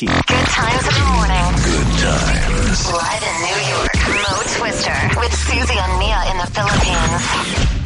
Good times in the morning. Good times. Live in New York, Mo Twister with Susie and Mia in the Philippines.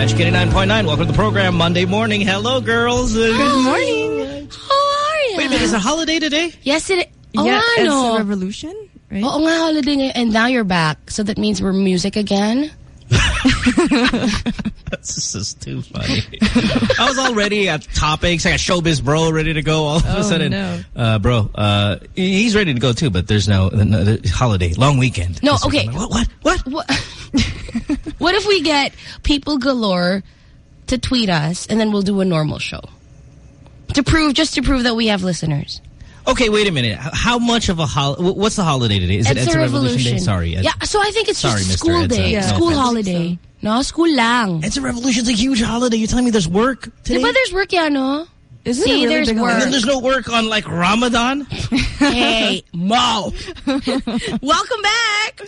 Magic 89.9. Welcome to the program, Monday morning. Hello, girls. Good morning. How are you? Wait a minute, is it a holiday today? Yes, it Oh, yeah, it's oh, no. a revolution, right? Oh, Oo nga, holiday. And now you're back. So that means we're music again? This is too funny. I was already at topics. I got showbiz bro ready to go. All of a Oh, sudden, no. uh, bro, uh, he's ready to go too, but there's no, no the holiday, long weekend. No, okay. weekend. What, what, what? What, what if we get people galore to tweet us and then we'll do a normal show? To prove, just to prove that we have listeners. Okay, wait a minute. How much of a hol? wh- What's the holiday today? Is it It's Edsa a Revolution revolution. Day? Sorry. Ed- Yeah, so I think it's Sorry, just Mr. school Edsa. day. Yeah. School No offense. holiday. No, school lang. Edsa Revolution's a huge holiday. You're telling me there's work today? Diba there's work yan, no? Isn't See, it really there's big work. and then there's no work on like Ramadan? hey, Mo. Welcome back.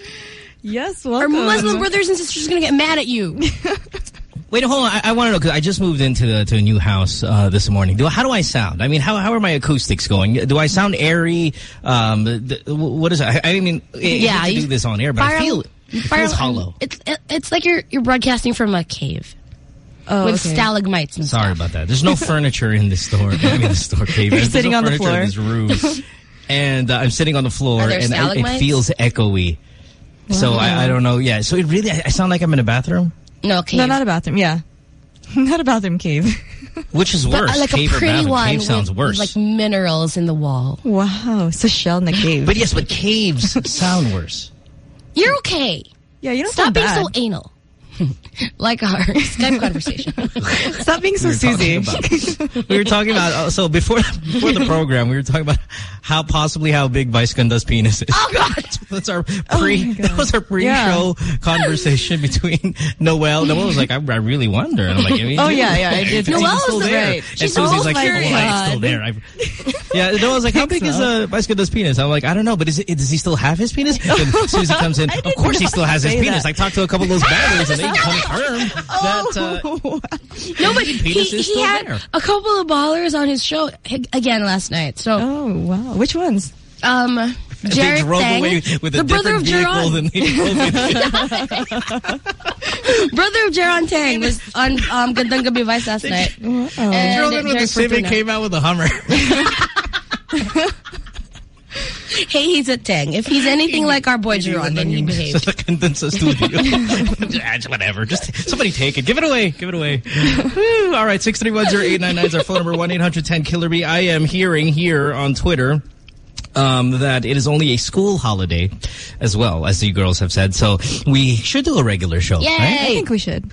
Yes, Our. Muslim brothers and sisters are going to get mad at you. Wait, hold on. I, I want to know because I just moved into the, to a new house uh, this morning. Do how do I sound? I mean, how how are my acoustics going? Do I sound airy? Um, th- what is it? I, I mean, I hate Yeah, to you- do this on air, but I feel it fire- feels hollow. It's it, it's like you're you're broadcasting from a cave Oh, with okay. stalagmites and Sorry stuff. about that. There's no furniture in the store. I mean, the store cave. There's sitting no on the furniture in floor. this room, and uh, I'm sitting on the floor, and I, it feels echoey. So I, I don't know. Yeah. So it really, I, I sound like I'm in a bathroom. No, cave. No, not a bathroom. Yeah. not a bathroom cave. Which is But, worse, uh, like cave a pretty bathroom? one Cave sounds with, worse. like minerals in the wall. wow. It's a shell in a cave. but yes, but caves sound worse. You're okay. yeah, you don't Stop sound being bad. so anal. like our Skype conversation. Stop being so we Susie. about. we were talking about. uh, so before before the program, we were talking about how possibly how big Vice Ganda's penis is. oh God! That's our Oh pre. my God. that was our pre-show Yeah. conversation between Noel. Noel was like, I, I really wonder. And I'm like, I mean, Oh, yeah, yeah, I did. It's Noel still was there. right. And She's Susie's oh like, my oh, it's still there. I, yeah, Noel's like, how big is uh, Vice Ganda's penis? I'm like, I don't know, but is it, does he still have his penis? And Susie comes in. Of course, he still has his penis. that. I talked to a couple of those bangers, and they confirmed that. Uh, No, but he, penis he still had there. a couple of ballers on his show again last night. So, Oh, wow. Which ones? um, they Jeric drove Teng, away with a the brother different of vehicle Jeron, than they drove in. brother of Jeron Teng was on um, Gandang Gabi Vice last night. And drove in with the Jared Civic, came out with a Hummer. Hey, he's a Teng. If he's anything like our boy Jeron, then he behaves. Sa condensa studio. Whatever. Just somebody take it. Give it away. Give it away. Woo. All right. 6310899 is our phone number. 1-800-10-KILLER-B. I am hearing here on Twitter um, that it is only a school holiday as well, as you girls have said. So we should do a regular show. Yay! Right? I think we should.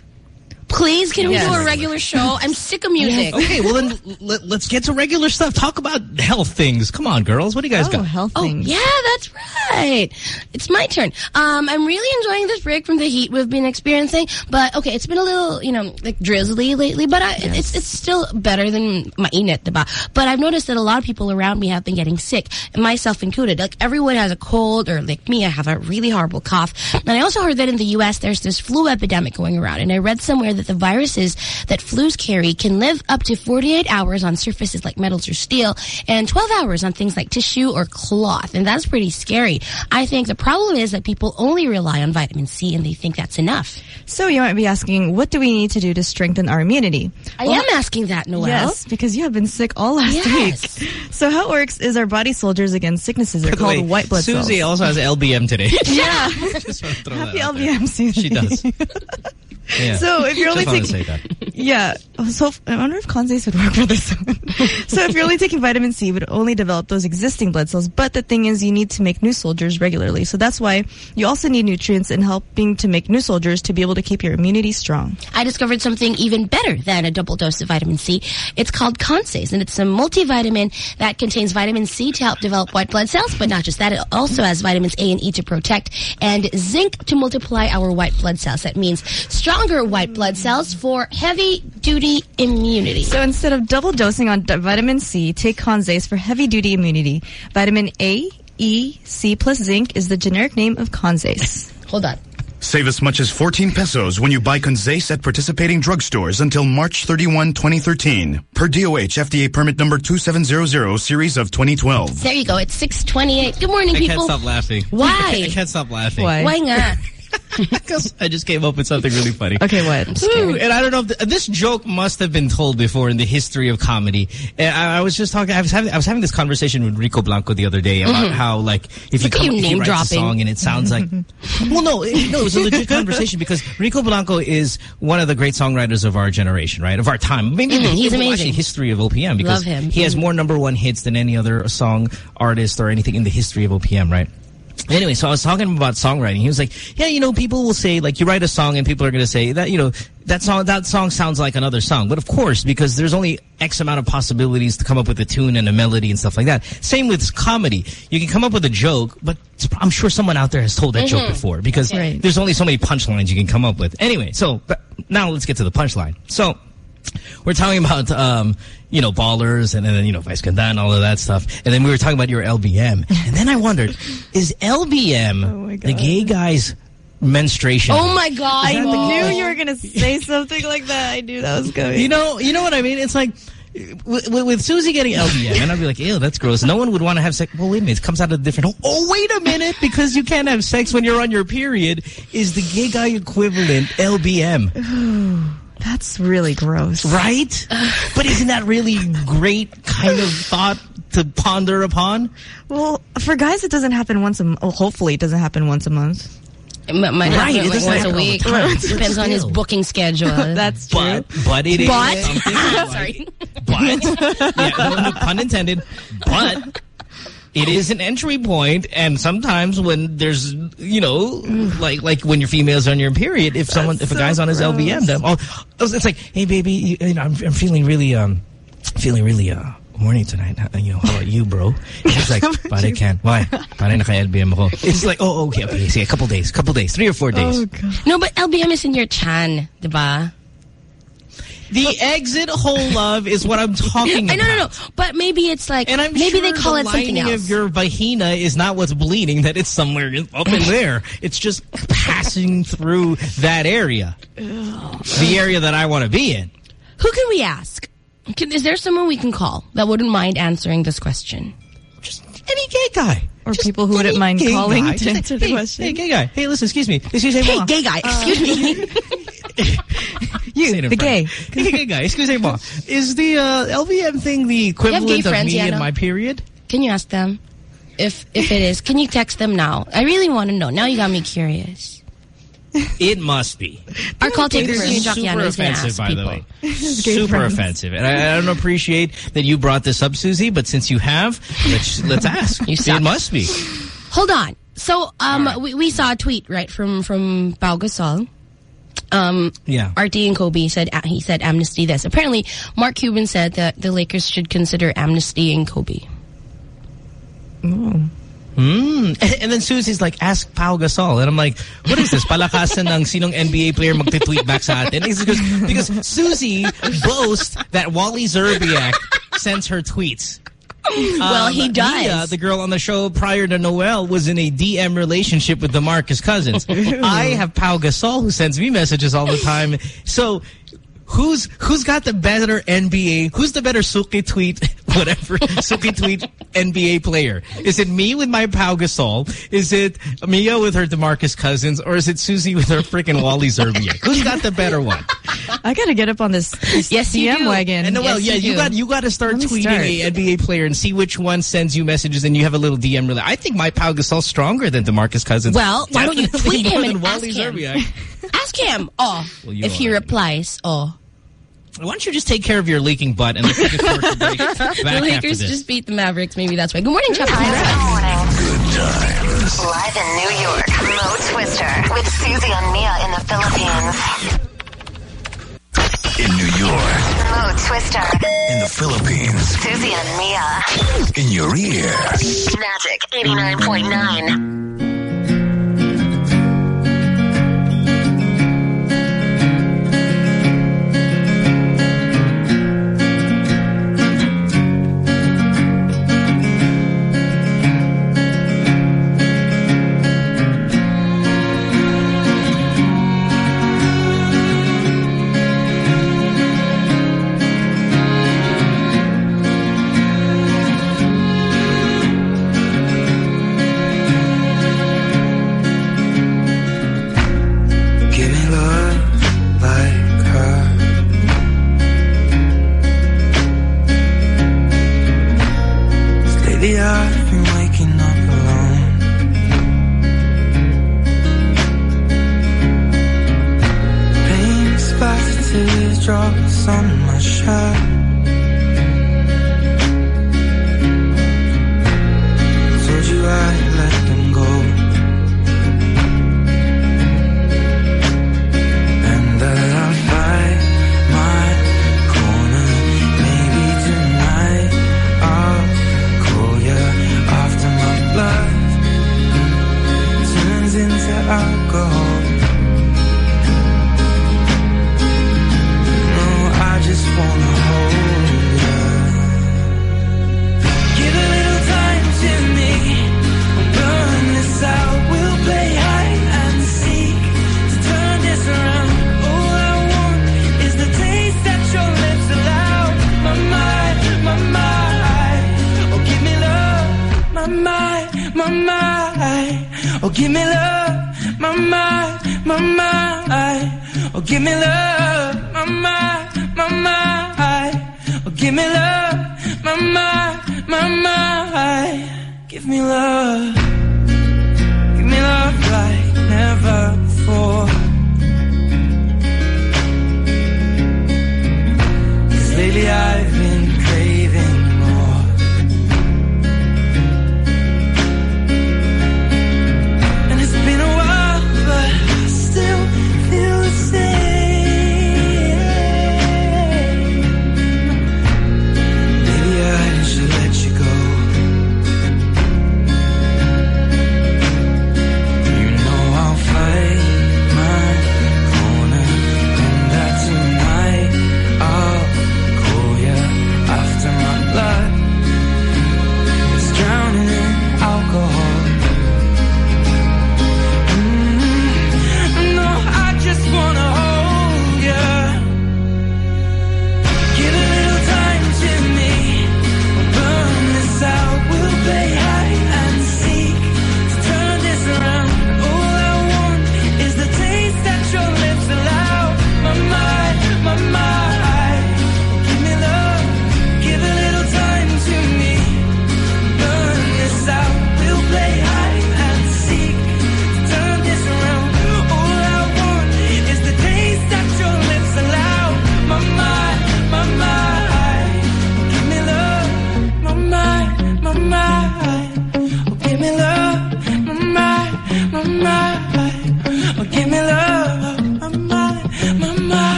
Please, can we do a regular show? I'm sick of music. Okay, well then let, us get to regular stuff. Talk about health things. Come on, girls. What do you guys Oh, got? health Oh, things. yeah, that's right. It's my turn. Um, I'm really enjoying this break from the heat we've been experiencing. But, okay, it's been a little, you know, like drizzly lately, but I, it's it's still better than mainit, diba? But I've noticed that a lot of people around me have been getting sick, myself included. Like, everyone has a cold, or like me, I have a really horrible cough. And I also heard that in the U.S., there's this flu epidemic going around, and I read somewhere that the viruses that flus carry can live up to 48 hours on surfaces like metals or steel, and 12 hours on things like tissue or cloth. And that's pretty scary. I think the problem is that people only rely on vitamin C and they think that's enough. So you might be asking, what do we need to do to strengthen our immunity? I am asking that, Noel. Yes, because you have been sick all last Yes. week. So how it works is our body soldiers against sicknesses. They're By the called way, white blood Susie cells. also has LBM today. Yeah. Just throw Happy that out there. LBM, Susie. She does. Yeah. So if you're only Just wanted to taking, say that. yeah. So f- I wonder if Conzace would work for this one. so if you're only taking vitamin C, it would only develop those existing blood cells. But the thing is, you need to make new soldiers regularly. So that's why you also need nutrients in helping to make new soldiers to be able to keep your immunity strong. I discovered something even better than a double dose of vitamin C. It's called Conzace, and it's a multivitamin that contains vitamin C to help develop white blood cells, but not just that, it also has vitamins A and E to protect, and zinc to multiply our white blood cells. That means stronger white blood cells for heavy-duty immunity. So instead of double dosing on vitamin C, take Conzace for heavy duty immunity. Vitamin A, E, C plus zinc is the generic name of Conzace. Hold on. Save as much as 14 pesos when you buy Conzace at participating drugstores until March 31, 2013. Per DOH FDA permit number 2700 series of 2012. There you go. It's 628. Good morning, I people. can't stop laughing. Why? I can't stop laughing. Why? Why not? Because I just came up with something really funny. Okay, what? Ooh, and I don't know th this joke must have been told before in the history of comedy. And I, I was just talking. I was having I was having this conversation with Rico Blanco the other day about mm-hmm. how like if you come you if name he writes a dropping. song and it sounds like well no it, no it was a legit conversation because Rico Blanco is one of the great songwriters of our generation right of our time maybe mm-hmm, the he's amazing. history of OPM because Love him. he has Mhm. more number one hits than any other song artist or anything in the history of OPM right. Anyway, so I was talking about songwriting. He was like, "Yeah, you know, people will say like you write a song and people are going to say that you know that song that song sounds like another song." But of course, because there's only X amount of possibilities to come up with a tune and a melody and stuff like that. Same with comedy. You can come up with a joke, but I'm sure someone out there has told that joke before because Right. there's only so many punchlines you can come up with. Anyway, so now let's get to the punchline. So we're talking about, um, you know, ballers and then, you know, Vice Ganda and all of that stuff. And then we were talking about your LBM. And then I wondered, is LBM Oh the gay guy's menstruation. Oh my god! I knew you were gonna say something like that. I knew that was coming. You know, you know what I mean? It's like with, with, Susie getting LBM, and I'd be like, ew, that's gross. No one would want to have sex. Well, wait a minute, it comes out of a different. Oh, wait a minute, because you can't have sex when you're on your period is the gay guy equivalent LBM, That's really gross. right? but isn't that really great kind of thought to ponder upon? Well, for guys, it doesn't happen once a month. Well, hopefully, it doesn't happen once a month. M- might Right, happen it like once a happen all the week. time. Depends on his booking schedule. That's true. But but it is But- something like- Sorry. but yeah, no, no, pun intended. But it is an entry point, and sometimes when there's you know like like when your females on your period, if someone if a so guy's on his gross. LBM, then oh, it's like hey baby, you, you know I'm, I'm feeling really um feeling really uh. Morning tonight. Uh, You know, how about you, bro? He's like, pare can't. Why? Pare naka-LBM ako. It's like, oh, okay, okay. See, a couple days, couple days, three or four days. Oh, God. No, but LBM is in your chan, diba? The exit hole love is what I'm talking I about. no, no, no. But maybe it's like And I'm maybe sure they call the it something lining else. of your vagina is not what's bleeding, that it's somewhere up in there. It's just passing through that area. The area that I want to be in. Who can we ask? Can, is there someone we can call that wouldn't mind answering this question? Any gay guy. Or Just people who wouldn't mind calling guy. to Just answer the hey, question. Hey, gay guy. Hey, listen, excuse me. Excuse me. Hey, moi. gay guy, excuse me. You, Say it in the gay. Hey, gay guy. Excuse me. Is the uh, LBM thing the equivalent of friends, me and my period? Can you ask them if if it is? Can you text them now? I really want to know. Now you got me curious. It must be. Our call taker This for is super Yana, is going to offensive, by people. the way. Super friends. offensive. And I, I don't appreciate that you brought this up, Susie, but since you have, let's, let's ask. You it must be. Hold on. So um, right. we, we saw a tweet right from from Pau Gasol. Um, Yeah. RT and Kobe said he said amnesty this. Apparently, Mark Cuban said that the Lakers should consider amnesty in Kobe. Mm. And, and then Susie's like, ask Pau Gasol. And I'm like, what is this? Palakasan ng sinong NBA player magte-tweet back sa atin? Because, because Susie boasts that Wally Szczerbiak sends her tweets. well, Um, he does. Mia, the girl on the show prior to Noel, was in a DM relationship with DeMarcus Cousins. I have Pau Gasol who sends me messages all the time. So who's who's got the better NBA? Who's the better Suki tweet, whatever, Suki tweet NBA player? Is it me with my Pau Gasol? Is it Mia with her DeMarcus Cousins? Or is it Susie with her freaking Wally Szczerbiak? Who's got the better one? I gotta get up on this, this Yes, you DM do. wagon. And Noel, Yes, yeah, you you got you got to start tweeting start. a NBA player and see which one sends you messages, and you have a little DM. Really, I think my Pau Gasol's stronger than Demarcus Cousins. Well, why don't you Definitely tweet more him than and ask Wally him? Ask him. Oh, Well, you if he replies, oh. Why don't you just take care of your leaking butt and let's take a commercial break back The after Lakers this. just beat the Mavericks. Maybe that's why. Good morning, Chapter. Good morning. Live in New York, Mo Twister with Susie and Mia in the Philippines. In New York, Mo Twister, in the Philippines, Susie and Mia. in your ear. Magic 89.9.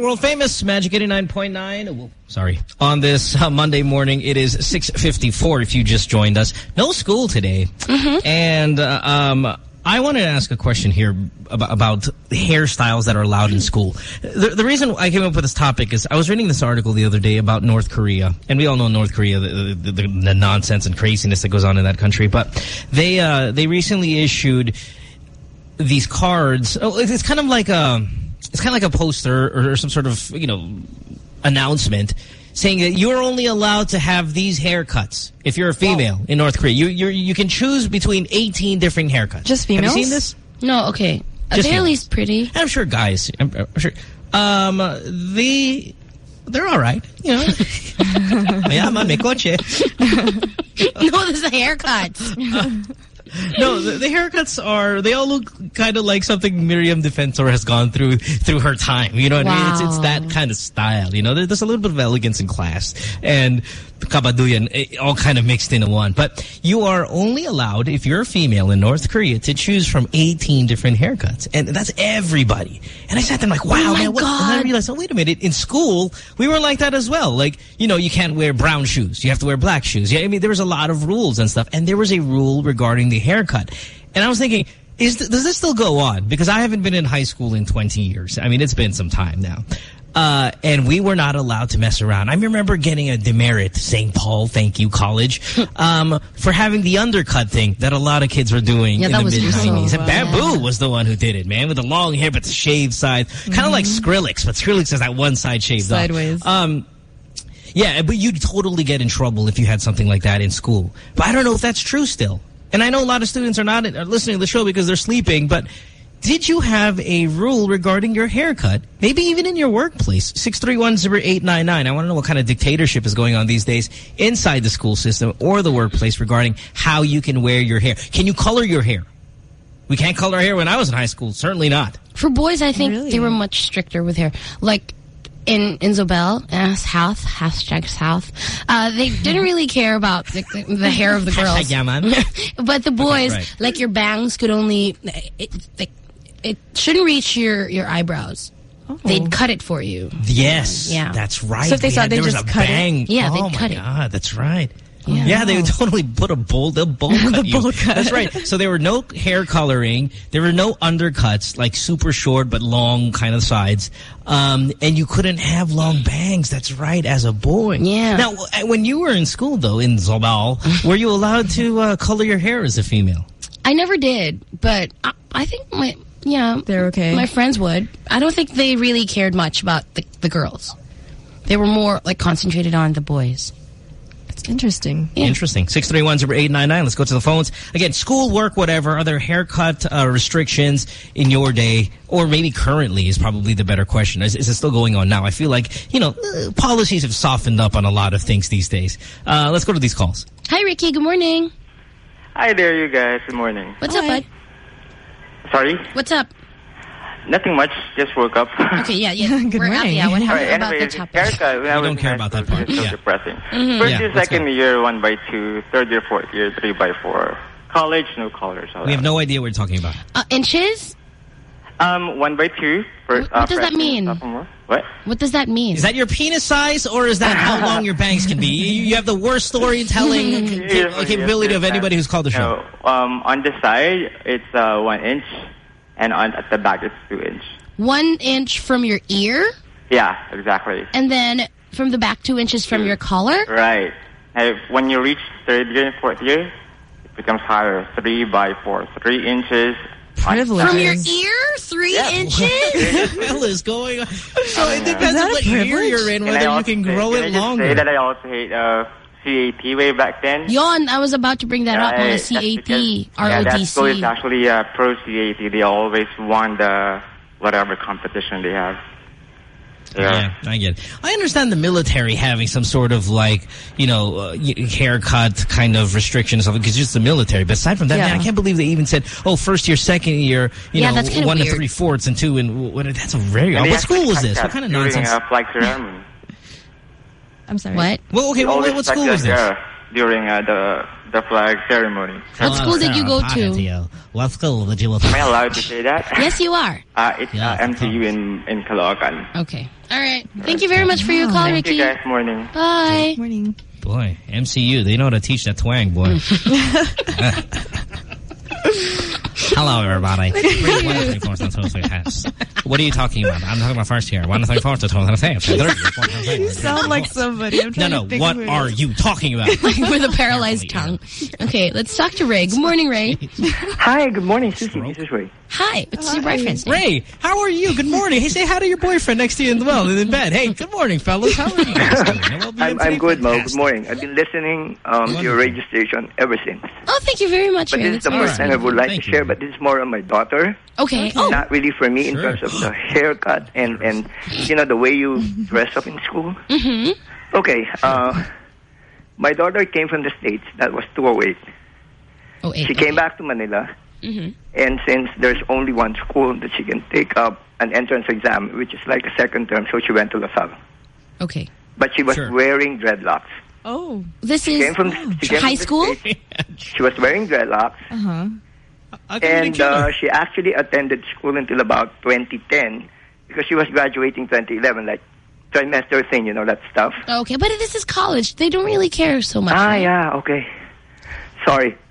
World famous Magic 89.9. Oh, whoa, Sorry. On this uh, Monday morning, it is 6.54 if you just joined us. No school today. And uh, um, I wanted to ask a question here about, about hairstyles that are allowed in school. The, the reason I came up with this topic is I was reading this article the other day about North Korea. And we all know North Korea, the, the, the, the nonsense and craziness that goes on in that country. But they, uh, they recently issued these cards. Oh, it's it's kind of like a, it's kind of like a poster or, or some sort of you know announcement saying that you're only allowed to have these haircuts if you're a female in North Korea. You you you can choose between 18 different haircuts. Just Have you females? seen this? No, okay. Just they at females. least pretty? I'm sure guys. I'm, I'm sure. Um, they they're all right. You know. Mayaman, may kotse. no, there's a haircut. No, the, the haircuts are, they all look kind of like something Miriam Defensor has gone through through her time. You know what I mean? It's, it's that kind of style, you know? There's a little bit of elegance and class. And kabaduyan, eh, all kind of mixed into one. But you are only allowed, if you're a female in North Korea, to choose from 18 different haircuts. And that's everybody. And I sat there like, wow, Oh my man. What? And I realized, oh, wait a minute. In school, we were like that as well. Like, you know, you can't wear brown shoes. You have to wear black shoes. Yeah, I mean, there was a lot of rules and stuff. And there was a rule regarding the haircut. And I was thinking, Is th does this still go on? Because I haven't been in high school in 20 years. I mean, it's been some time now. Uh, and we were not allowed to mess around. I remember getting a demerit, St. Paul, thank you, college, um, for having the undercut thing that a lot of kids were doing Yeah, in that the was mid-90s. awesome. And Bamboo was the one who did it, man, with the long hair but the shaved side. Kind of like Skrillex, but Skrillex has that one side shaved off. Sideways. Um, yeah, but you'd totally get in trouble if you had something like that in school. But I don't know if that's true still. And I know a lot of students are not are listening to the show because they're sleeping, but did you have a rule regarding your haircut? Maybe even in your workplace. 6310899. I want to know what kind of dictatorship is going on these days inside the school system or the workplace regarding how you can wear your hair. Can you color your hair? We can't color hair when I was in high school. Certainly not. For boys, I think Really? they were much stricter with hair. Like in in Zobel, uh, South, hashtag South, uh, they didn't really care about the, the, the hair of the girls. Yeah, man. but the boys, right. like your bangs could only, it, it, it shouldn't reach your, your eyebrows. They'd cut it for you. Yes. Yeah. That's right. So if they We saw had- they there was just a cut it? Yeah, oh they'd my cut it. God, that's right. Yeah. Yeah, they would totally put a bowl, they'll bowl cut you. bowl cut. That's right. So there were no hair coloring. There were no undercuts, like super short but long kind of sides. Um, and you couldn't have long bangs. That's right, as a boy. Yeah. Now, when you were in school, though, in Zobel, were you allowed to uh, color your hair as a female? I never did, but I, I think my, yeah. They're okay. My friends would. I don't think they really cared much about the, the girls. They were more like concentrated on the boys. It's interesting. Yeah. Interesting. 631-0899. Let's go to the phones. Again, school, work, whatever. Are there haircut uh, restrictions in your day? Or maybe currently is probably the better question. Is, is it still going on now? I feel like, you know, uh, policies have softened up on a lot of things these days. Uh, let's go to these calls. Hi, Ricky. Good morning. Hi there, you guys. Good morning. What's up, bud? Sorry, What's up? nothing much. Just woke up. Okay, yeah, yeah. Good We're out, morning. yeah, what happened right, about anyway, the topic? haircut. When I We don't care about that part. It's so Yeah. depressing. First Yeah, year, second go. year, one by two. Third year, fourth year, three by four. College, no colors. all We have no idea what you're talking about. Uh, inches? Um, one by two. For, What- uh, what does that mean? What? What does that mean? Is that your penis size or is that how long your bangs can be? You, you have the worst storytelling Yes, ca- capability yes, of anybody who's called the show. No, um, on the side, it's uh, one inch, and on at the back, it's two inch. One inch from your ear, Yeah, exactly. and then from the back two inches from your collar? Right. And if, when you reach third year and fourth year, it becomes higher. Three by four. Three inches. On- Privilege. From your ear? Three Yeah. inches? What the hell is going on? So it depends that on a what year privilege? you're in, whether I you also can say- grow can I it just longer. say that I also hate uh, CAT way back then. Yon, I was about to bring that up on Right, a that's CAT, because- Yeah, that school is ROTC. actually uh, pro CAT. They always won the whatever competition they have. Yeah, I get it. I understand the military having some sort of like, you know, uh, haircut kind of restrictions because it's just the military. But aside from that, Yeah. man, I can't believe they even said, oh, first year, second year, you Yeah, know, that's kinda one and three fourths and two and what? That's a very. And what school was this? What kind of during, nonsense? Uh, flag ceremony. I'm sorry. What? well, okay, well, always what school was this? During uh, the the flag ceremony. What school did you go to? What school did you go to? Am I allowed to say that? Yes, you are. Uh, it's Yeah, uh, MCU in in Caloocan. Okay. All right. Thank you very much for your call, Thank Ricky. you guys. Morning. Bye. Morning. Boy, MCU, they know how to teach that twang, boy. Hello, everybody. what are you talking about? I'm talking about first year. One, three, four, two, three, three, You sound like somebody. I'm No, no. to think What who are you talking about? With a paralyzed tongue. Okay, let's talk to Ray. Good morning, Ray. Hi, good morning, Susie. This is Ray. Hi. What's your boyfriend's name? Ray, how are you? Good morning. Hey, say hi to your boyfriend next to you in the well in bed. Hey, good morning, fellas. How are you guys doing? Well, I'm, I'm good, Mo. Good morning. I've been listening um, to your Wonderful. radio station ever since. Oh, thank you very much, But Ray. this is the very first time I would like Thank to you. share, but this is more on my daughter. Okay. Oh, Not really for me in terms of the haircut and, and you know, the way you dress up in school. mm-hmm. Okay, uh, my daughter came from the States. That was 208. Oh, eight. She came back to Manila. Mm-hmm. And since there's only one school that she can take up an entrance exam, which is like a second term, so she went to LaSalle. Okay. But she was Sure. wearing dreadlocks. Oh. This She is came from, she came high from school? She was wearing dreadlocks. Uh-huh. How come you didn't And uh, she actually attended school until about 2010 because she was graduating 2011, like trimester thing, you know, that stuff. Okay, but this is college. They don't really care so much. Ah, right? yeah, okay. Sorry.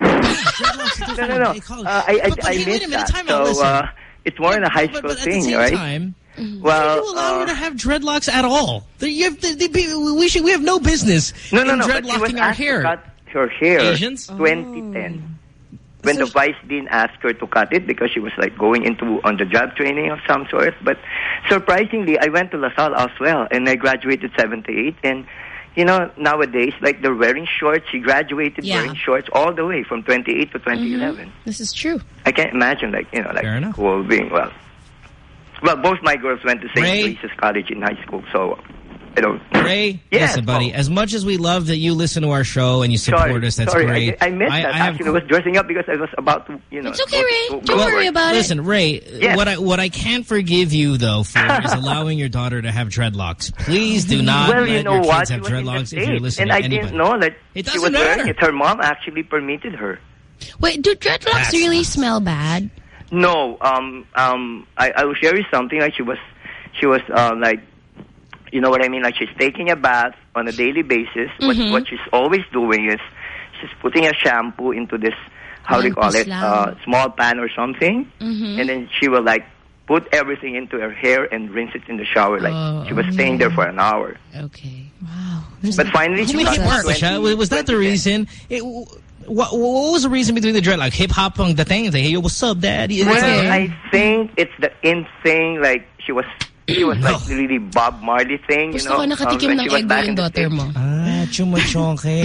No, no, no. They call it- Uh, I, I, But- but I hey, wait missed a minute, that. So uh, it's more in a high school but at thing, the same right? time, Well, why do you allow uh, her to have dreadlocks at all? You have, they, they, we should we have no business no, no, in no. But she was dreadlocking our asked to hair. cut her hair. Asians? 2010. When the vice dean asked her to cut it because she was like going into on the job training of some sort. But surprisingly, I went to LaSalle as well, and I graduated 78. And you know, nowadays, like they're wearing shorts. She graduated Yeah. wearing shorts all the way from 28 to mm-hmm. 2011. This is true. I can't imagine, like you know, like Fair enough. school being well. Well, both my girls went to St. Ray? Teresa's College in high school, so I don't. Ray, Yes, listen, buddy. Paul. As much as we love that you listen to our show and you support Sorry, us, that's sorry, great. I, I missed that. have- Actually, I was dressing up because I was about to, you know. It's okay, go- Ray. go- Don't go worry for it. about Listen, Ray, Yes. what I what I can't forgive you though for is allowing your daughter to have dreadlocks. Please do not Well, let you know your what? kids have was in the dreadlocks if you're States, listening and I to anybody. didn't know that It she doesn't wearing matter. it. Her mom actually permitted her. Wait, do dreadlocks That's really nuts. smell bad? No, um, um, I, I will share you something. Like she was, she was uh, like, you know what I mean? Like she's taking a bath on a daily basis. What, Mhm. what she's always doing is she's putting a shampoo into this, how do you call it, uh, small pan or something, Mhm. and then she will like put everything into her hair and rinse it in the shower. Like Oh. she was staying there for an hour. Okay. Wow. But finally, she Make got it work, 20. Was that the reason? It, what, what was the reason between the dread? Like Hip hop ang dating. Hey, yo, what's up, dad? It's Well, like- I think it's the in thing. Like she was, she was like really Bob Marley thing. Gusto you ko know, nakatikim um, ng she was ego back yung in daughter mo. Ah, chumachonke.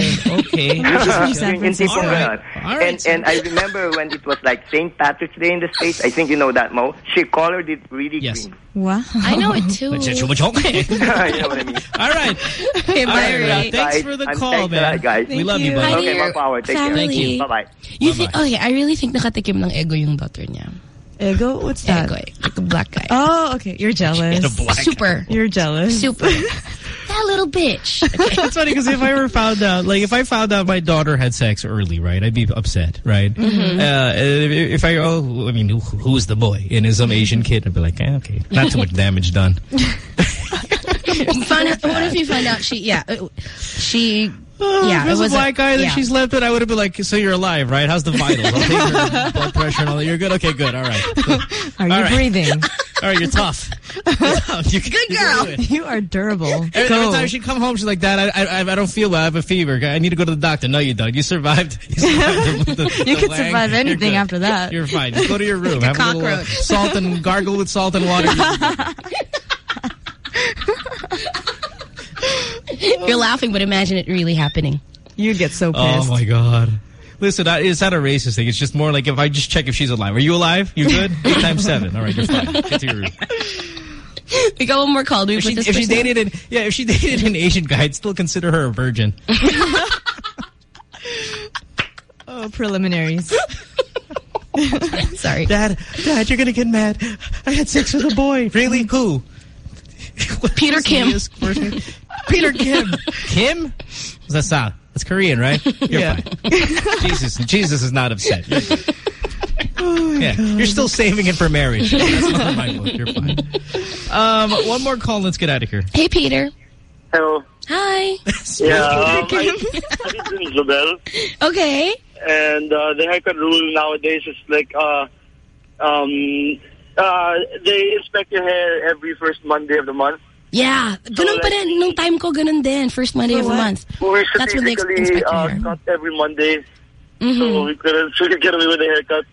Okay. from San Yung- yung tipong All right. ganon. All right, And, and I remember when it was like St. Patrick's Day in the States, I think you know that, Mo. She colored it really Yes. green. Wow. I know it too. Chumachonke. you know what I mean? All right. Okay, All bye, right, Ray. Ray. Thanks for the I'm call, man. that, guys. We love you, you. buddy. Okay, your more power. Take care. Thank you. Bye-bye. You Bye-bye. think, okay, I really think nakatikim ng ego yung daughter niya. Ego? What's that? Ego, like a black guy. Oh, okay. You're jealous. The black Super. You're jealous. Super. that little bitch. Okay. It's funny because if I ever found out, like, if I found out my daughter had sex early, right, I'd be upset, right? Mm-hmm. Uh, if, if I, oh, I mean, who, who's the boy? And is some Asian kid? I'd be like, eh, okay, not too much damage done. Found out- what if you find out she, yeah, uh, she, Oh, yeah, if it was was a black guy that yeah. she slept with, I would have been like, so you're alive, right? How's the vitals? I'll take your blood pressure and all that. You're good? Okay, good. All right. Good. Are you All right. breathing? All right, you're tough. You're tough. You, Good you girl. do you are durable. Every, every Go. time she'd come home, she's like, Dad, I, I, I don't feel well. I have a fever. I need to go to the doctor. No, you don't. You survived. You, survived the, the, You the could wang. survive anything after that. You're fine. Just go to your room. a have a little uh, cockroach. salt and gargle with salt and water. You're laughing, but imagine it really happening. You'd get so oh, pissed. oh my God. Listen, I- it's not a racist thing. It's just more like if I just check if she's alive. Are you alive? You good? Eight times seven. All right, you're fine. Get to your room. We got one more call. Do we If put she, this if she dated an yeah, if she dated an Asian guy, I'd still consider her a virgin. Oh, preliminaries. Sorry. Dad, Dad, you're gonna get mad. I had sex with a boy. Really? Who? Peter Kim. his first name? Peter Kim. Kim? What's that sound? That's Korean, right? You're Yeah. fine. Jesus, Jesus is not upset. yeah, you're still saving it for marriage. That's not my book. You're fine. Um, one more call. Let's get out of here. Hey, Peter. Hello. Hi. Yeah, um, I, I live in Isabel, Okay. and uh, the haircut rule nowadays is like uh, um, uh, they inspect your hair every first Monday of the month. Yeah. Ganun pa rin. Nung time ko, ganun din. First Monday of the month. We used to That's when they inspect your uh, hair. cut every Monday, so Mhm. we couldn't so we could get away with a haircut.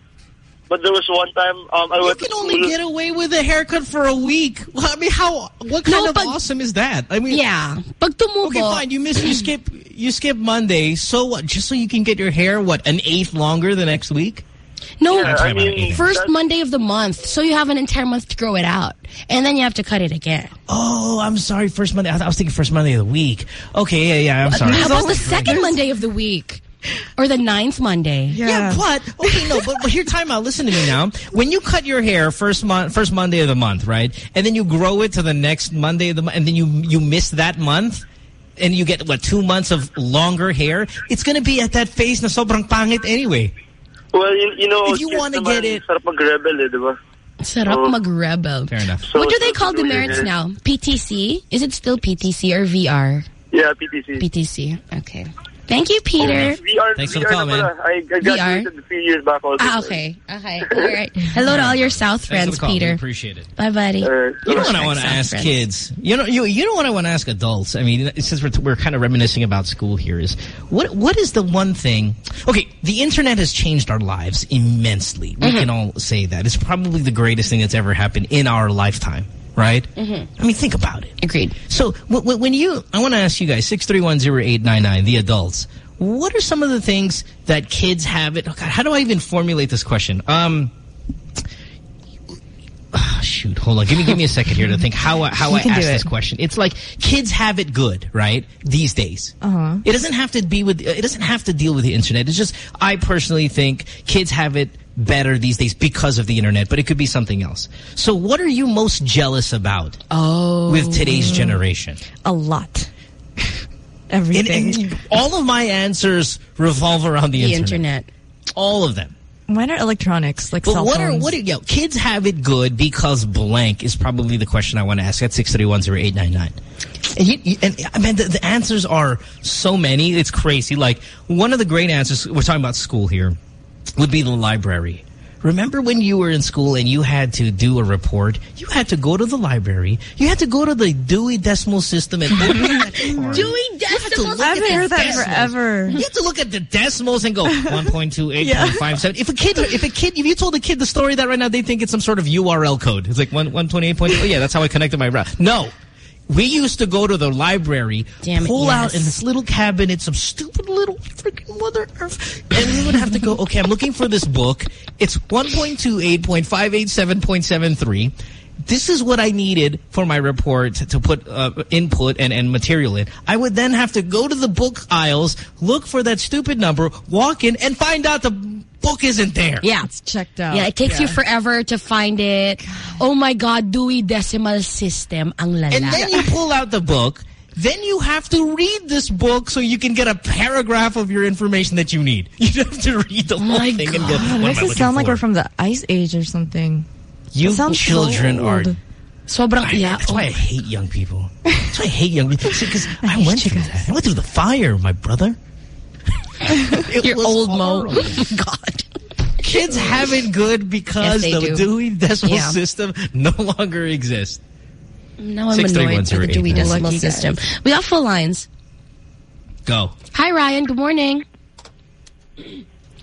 But there was one time um, I You went can only get away with a haircut for a week. Well, I mean, how? What kind No, of but- awesome is that? I mean, Yeah. Pag tumubo. Okay, fine. You miss. You skip. You skip Monday. So what? Just so you can get your hair what an eighth longer the next week? No, Yeah, I mean, first that's- Monday of the month. So you have an entire month to grow it out. And then you have to cut it again. Oh, I'm sorry. First Monday. I, th- I was thinking first Monday of the week. Okay, yeah, yeah. I'm sorry. How about the second Monday of the week? Or the ninth Monday? Yeah, but okay, no, but, but here, time out. Listen to me now. When you cut your hair first month, first Monday of the month, right, and then you grow it to the next Monday of the month, and then you you miss that month, and you get what two months of longer hair. It's gonna be at that phase na sobrang pangit anyway. Well, you, you know, If you wanna get it- sarap mag-rebel eh, di ba? Sarap Oh. mag-rebel. Fair enough. So What do they so call to do demerits it- now? PTC? Is it still PTC or VR? Yeah, PTC. PTC. Okay. Thank you, Peter. VR, Thanks for the VR call, na pala. I, I graduated a few years back also. Ah, okay. Okay. All right. Hello to all your South friends, the call. We Peter. appreciate it. Bye, buddy. Uh, You know what I want to ask friends. kids? You know, you you know what I want to ask adults. I mean, since we're we're kind of reminiscing about school here, is what what is the one thing? Okay, the internet has changed our lives immensely. We Mm-hmm. can all say that it's probably the greatest thing that's ever happened in our lifetime. Right? Mm-hmm. I mean, think about it. Agreed. So wh- wh- when you, I want to ask you guys, six three one zero eight nine nine, the adults. What are some of the things that kids have? It. Oh God, how do I even formulate this question? Um. ah, Shoot, hold on. Give me give me a second here to think how I, how You I ask this question. It's like kids have it good, right? These days. Uh-huh. It doesn't have to be with. It doesn't have to deal with the internet. It's just I personally think kids have it better these days because of the internet, but it could be something else. So, what are you most jealous about? Oh. with today's generation. A lot. Everything. and all of my answers revolve around the, The internet. internet. All of them. Mine are electronics, like But cell what are what are you know, kids have it good because blank is probably the question I want to ask at six thirty one zero eight nine nine. And, you, you, and I mean the, the answers are so many. It's crazy. Like one of the great answers we're talking about school here would be the library. Remember when you were in school and you had to do a report? You had to go to the library. You had to go to the Dewey Decimal System and. Dewey had Decimal look I at haven't heard that decimals. forever. You have to look at the decimals and go 1.28, 1.57. If a kid, if a kid, if you told a kid the story that right now, they think it's some sort of URL code. It's like 1, 128. Oh yeah, that's how I connected my route. No. We used to go to the library, Damn it, pull out in this little cabinet some stupid little freaking Mother Earth, and we would have to go, okay, I'm looking for this book. It's 1.28.587.73. This is what I needed for my report to put uh, input and, and material in. I would then have to go to the book aisles, look for that stupid number, walk in, and find out the book isn't there. Yeah. It's checked out. Yeah, it takes you forever to find it. Oh my God, Dewey Decimal System. Ang lala. And then you pull out the book. Then you have to read this book so you can get a paragraph of your information that you need. You have to read the whole my thing and go, God, what why am does I it looking sound like we're from the Ice Age or something? You It sounds children so are... Sobrang, I- yeah. That's why I hate young people. That's why I hate young people. Because I, hate went through guys. that. I went through the fire, my brother. It You're was old, Mo. God. Kids have it good because Yes, the do. Dewey Decimal Yeah. System no longer exists. Now I'm Six, annoyed one, by the Dewey nine. Decimal Lucky guys. System. We got full lines. Go. Hi, Ryan. Good morning.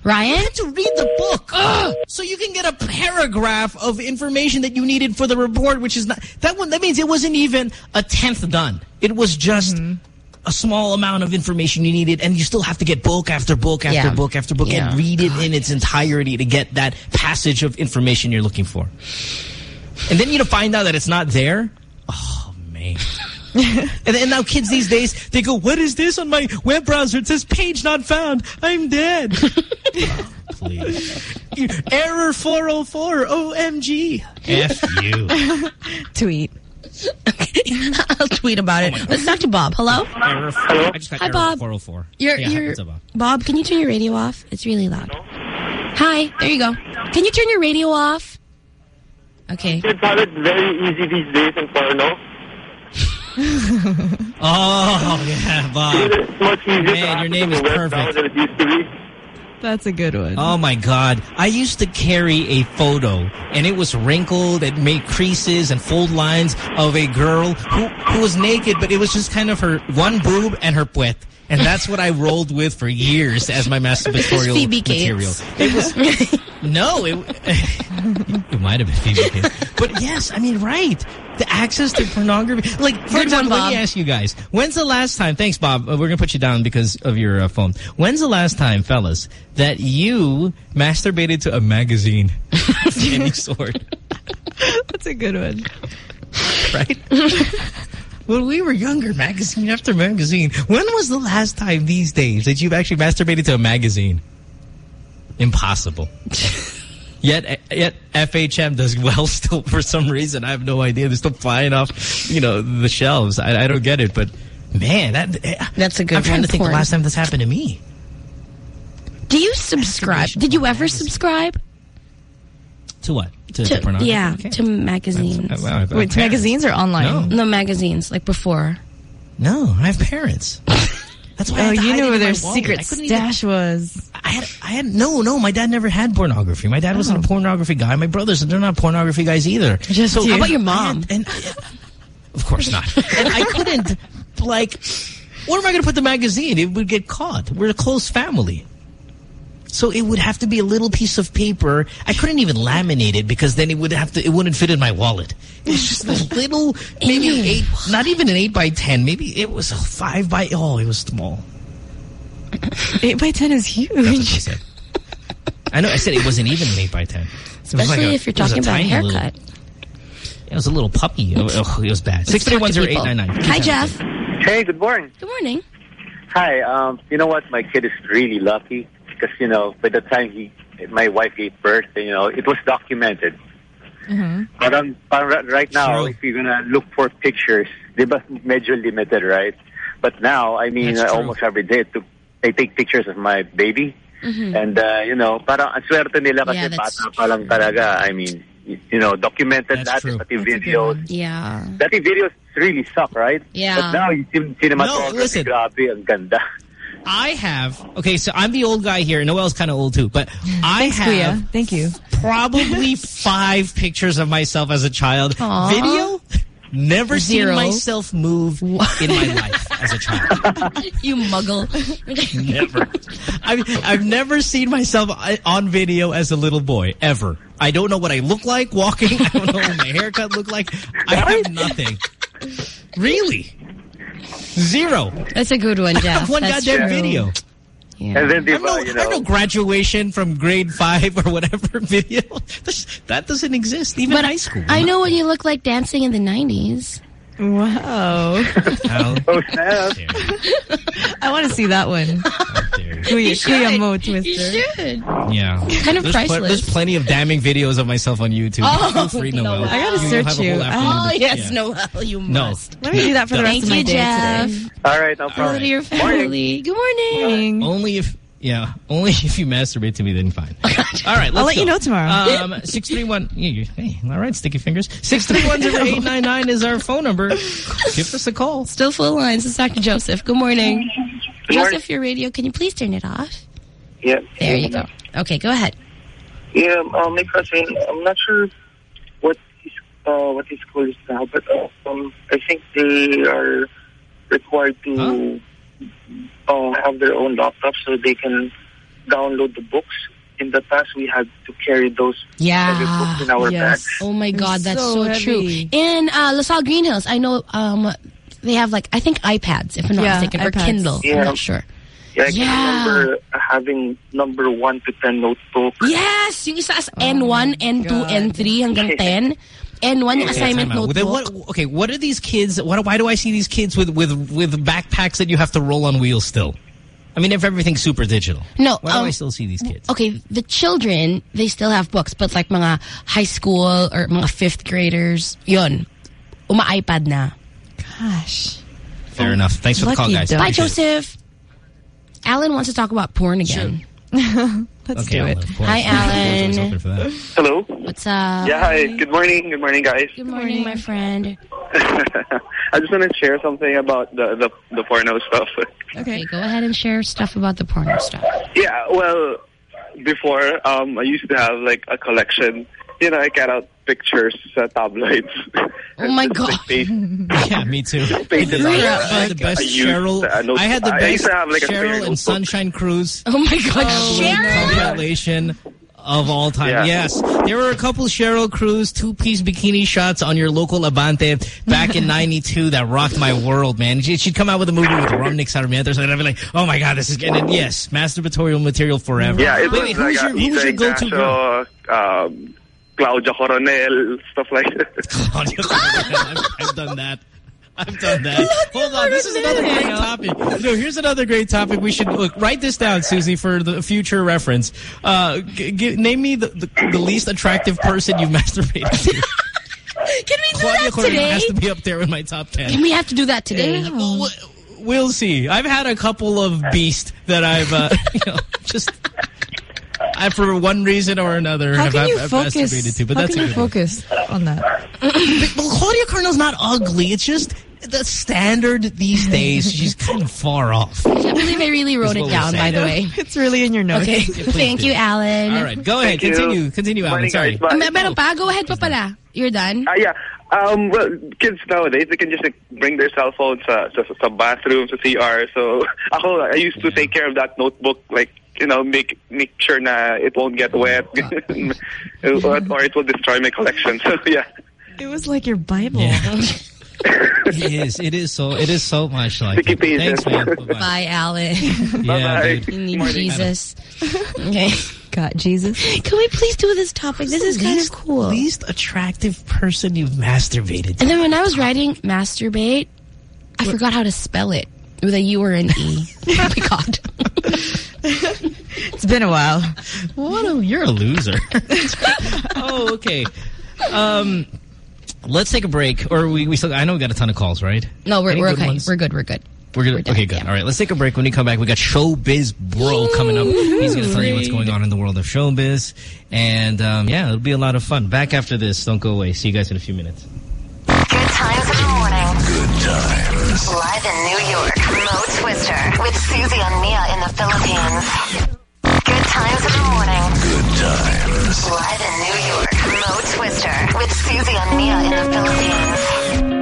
Ryan? You had to read the book so you can get a paragraph of information that you needed for the report, which is not that one. That means it wasn't even a tenth done. It was just mm-hmm. A small amount of information you needed, and you still have to get book after book after Yeah. book after book Yeah. and read it in its entirety to get that passage of information you're looking for. And then you to find out that it's not there. Oh man. and, and now kids these days, they go, what is this on my web browser? It says page not found. I'm dead. Please. Error 404. OMG. F you. Tweet. I'll tweet about oh it. Let's talk to Bob. Hello? Error I just got Hi, error Bob. 404. You're, yeah, you're, Bob? Bob, can you turn your radio off? It's really loud. Hi. There you go. Can you turn your radio off? Okay. Kids have it very easy these days in porno. Oh, yeah, Bob. It's much easier Man, to your access name the is web perfect. That's a good one. Oh my God. I used to carry a photo and it was wrinkled. It made creases and fold lines of a girl who, who was naked, but it was just kind of her one boob and her puet. And that's what I rolled with for years as my masturbatorial Phoebe material. Cates. It was no, it it might have been Phoebe Cates. But yes, I mean, right. The access to pornography. Like, for Good example, one, let me ask you guys. When's the last time, thanks, Bob, uh, we're going to put you down because of your uh, phone. When's the last time, fellas, that you masturbated to a magazine of any sort, That's a good one. right? when we were younger, magazine after magazine. When was the last time these days that you've actually masturbated to a magazine? Impossible. Yet, yet FHM does well still for some reason. I have no idea. They're still flying off, you know, the shelves. I, I don't get it, but man, that That's a good I'm trying to think Porn. the last time this happened to me. Do you subscribe? Did you ever subscribe? To what? To, To, to yeah, Okay. to magazines. Uh, well, Wait, parents. magazines or online? No. No, magazines, like before. No, I have parents. That's why I Oh, had to you knew where their secret couldn't even- stash was. I had, I had, no, no, my dad never had pornography. My dad wasn't a oh. pornography guy. My brothers, and they're not pornography guys either. Just so, you. How about your mom? had- and of course not. and I couldn't, like, where am I going to put the magazine? It would get caught. We're a close family. So it would have to be a little piece of paper. I couldn't even laminate it because then it would have to. It wouldn't fit in my wallet. It was just a little, maybe eight, not even an eight by ten. Maybe it was a five by. Oh, it was small. Eight by ten is That's what huge. she said. I know. I said it wasn't even an eight by ten. It was like Especially a- if you're it was talking about a tiny little- haircut. it was a little puppy. Oh, oh, it was bad. Six three one zero eight nine nine. Hi, Jeff. Hey, good morning. Good morning. Hi. Um, you know what? My kid is really lucky because you know by the time he, my wife gave birth, you know, it was documented. But um, parang right now, True. if you're gonna look for pictures, di ba major limited, right? But now, I mean, uh, almost every day, to, I take pictures of my baby. And, uh, you know, parang ang swerte nila kasi Yeah, bata pa lang talaga. I mean, you know, documented That's that, pati videos. Yeah. Dati videos really suck, right? Yeah. But now, yung cin- cinematography, No, listen. grabe, ang ganda. I have. Okay, so I'm the old guy here. Noelle's kind of old too, but I Thanks, have Kuya. Thank you. probably five pictures of myself as a child. Aw. Video. Never Zero. seen myself move in my life as a child. You muggle. Never. I've, I've never seen myself uh, on video as a little boy, ever. I don't know what I look like walking. I don't know what my haircut looked like. I have nothing. Really? Zero. That's a good one, Jeff. One That's goddamn true. video. Yeah. And then, I di have, no, ba, I know, graduation from grade five or whatever video. That doesn't exist, even But high school. I know what you look like dancing in the 90s. Wow. How oh, snap. dare. I want to see that one. How dare you. Kuya, Kuya Mo You should. Yeah. Kind of there's, priceless. there's plenty of damning videos of myself on YouTube. Oh, Feel free, no. Noelle. I gotta search you. whole Oh, yes, yeah. Noelle, you No. must. Let me do that for the rest Thank of my you, day Jeff. today. All right, no problem. Hello to your family. Good morning. Only if, yeah, only if you masturbate to me, then fine. All right, let's I'll let go. you know tomorrow. Um, six three one. Hey, all right, sticky fingers. Six three one zero eight nine nine is our phone number. Give us a call. Still full lines. It's Dr. Joseph. Good morning. Good morning. Joseph, your radio, can you please turn it off? Yeah. There you go. Okay, go ahead. Yeah, um, my cousin, I'm not sure what his, uh, what his school is now, but um, I think they are required to uh, have their own laptops so they can download the books. In the past, we had to carry those Yeah. books in our Yes. bags. Oh my God, that's so so, true. In uh, LaSalle Green Hills, I know um, they have like I think iPads, if I'm not Yeah, mistaken, or iPads. Kindle. Yeah. I'm not sure. Yeah, I can Yeah. remember having number one to ten notebook. Yes, yung isa as N1, N2, God. N3 hanggang 10. N1 yung assignment Time. Then notebook. what, okay, what are these kids? Why, why do I see these kids with, with, with backpacks that you have to roll on wheels still? I mean, if everything's super digital. No, Why do um, I still see these kids? Okay, the children, they still have books, but like mga high school or mga fifth graders, yun, uma-iPad na. Gosh. Fair enough. Thanks for the call, guys. Bye, Joseph. Alan wants to talk about porn again. Let's Okay, do it. Hi, Alan. hoping for that. Hello. What's up? Yeah, hi. Good morning. Good morning, guys. Good morning, my friend. I just want to share something about the, the, the porno stuff. Okay, go ahead and share stuff about the porno stuff. Yeah, well, before, um, I used to have like a collection. You know, I cut out pictures sa tabloids. Oh my God. Like, Yeah, me too. paste it Really? I had the best I used, Sheryl. uh, note- I had the I best have, like, Sheryl and notebook. Sunshine Cruz Oh my God, tabloid Sheryl! compilation of all time. Yeah. Yes, there were a couple Sheryl Cruz two-piece bikini shots on your local Abante back in '92 that rocked my world, man. She, she'd come out with a movie with Romnick Sarmiento, and I'd be like, "Oh my god, this is getting yes, masturbatorial material forever." Yeah, it wait, was wait, like who's your, who's your go-to girl? Gacho, um, Klaudia Koronel, stuff like that. Klaudia Koronel. I've, I've done that. I've done that. Hold on, this is another great topic. No, here's another great topic. We should look. Write this down, Susie, for the future reference. Uh, g- g- name me the, the the least attractive person you've masturbated to. Can we do Claudia that Coronel today? has to be up there in my top ten. Can we have to do that today? W- We'll see. I've had a couple of beasts that I've, uh, you know, just. I, for one reason or another, How have can you I've focus? masturbated to, but How that's can a you good one. focus on that? Well, Klaudia Koronel's not ugly. It's just the standard these days, she's kind of far off. I believe I really wrote it down, by the way. It's really in your notes. Okay. please Thank do. you, Alan. All right, go ahead. Thank you. Continue. Continue, Alan. Morning, Sorry. guys. Bye. Me- Meron pa? Go ahead pa pala. You're done? Uh, yeah. Um, well, kids nowadays, they can just like, bring their cell phones sa, sa, sa bathroom, sa CR. So, ako, I used to take care of that notebook, like, you know, make make sure na it won't get wet, or, or it will destroy my collection. So, yeah. It was like your Bible. it is. It is so. It is so much like. Sticky it. Thanks, man. Bye-bye. Bye, Alan. Yeah, Bye-bye. dude. You need Morning. Jesus. Okay. Got Jesus. Can we please do this topic? This is kind of Least- cool. Least attractive person you've masturbated. to. And then when I was writing masturbate, I forgot how to spell it with a U or an E. oh my god. It's been a while. What a, you're a loser. oh, okay. Um, let's take a break. Or we, we still, I know we got a ton of calls, right? No, we're, Any we're okay. ones? We're good. We're good. We're gonna, We're done, okay, good. yeah. All right, let's take a break. When we come back, we got Showbiz Bro coming up. He's going to tell you what's going on in the world of showbiz. And, um, yeah, it'll be a lot of fun. Back after this. Don't go away. See you guys in a few minutes. Good times in the morning. Good times. Live in New York, Mo Twister with Susie and Mia in the Philippines. Good times in the morning. Good times. Live in New York, Mo Twister with Susie and Mia in the Philippines.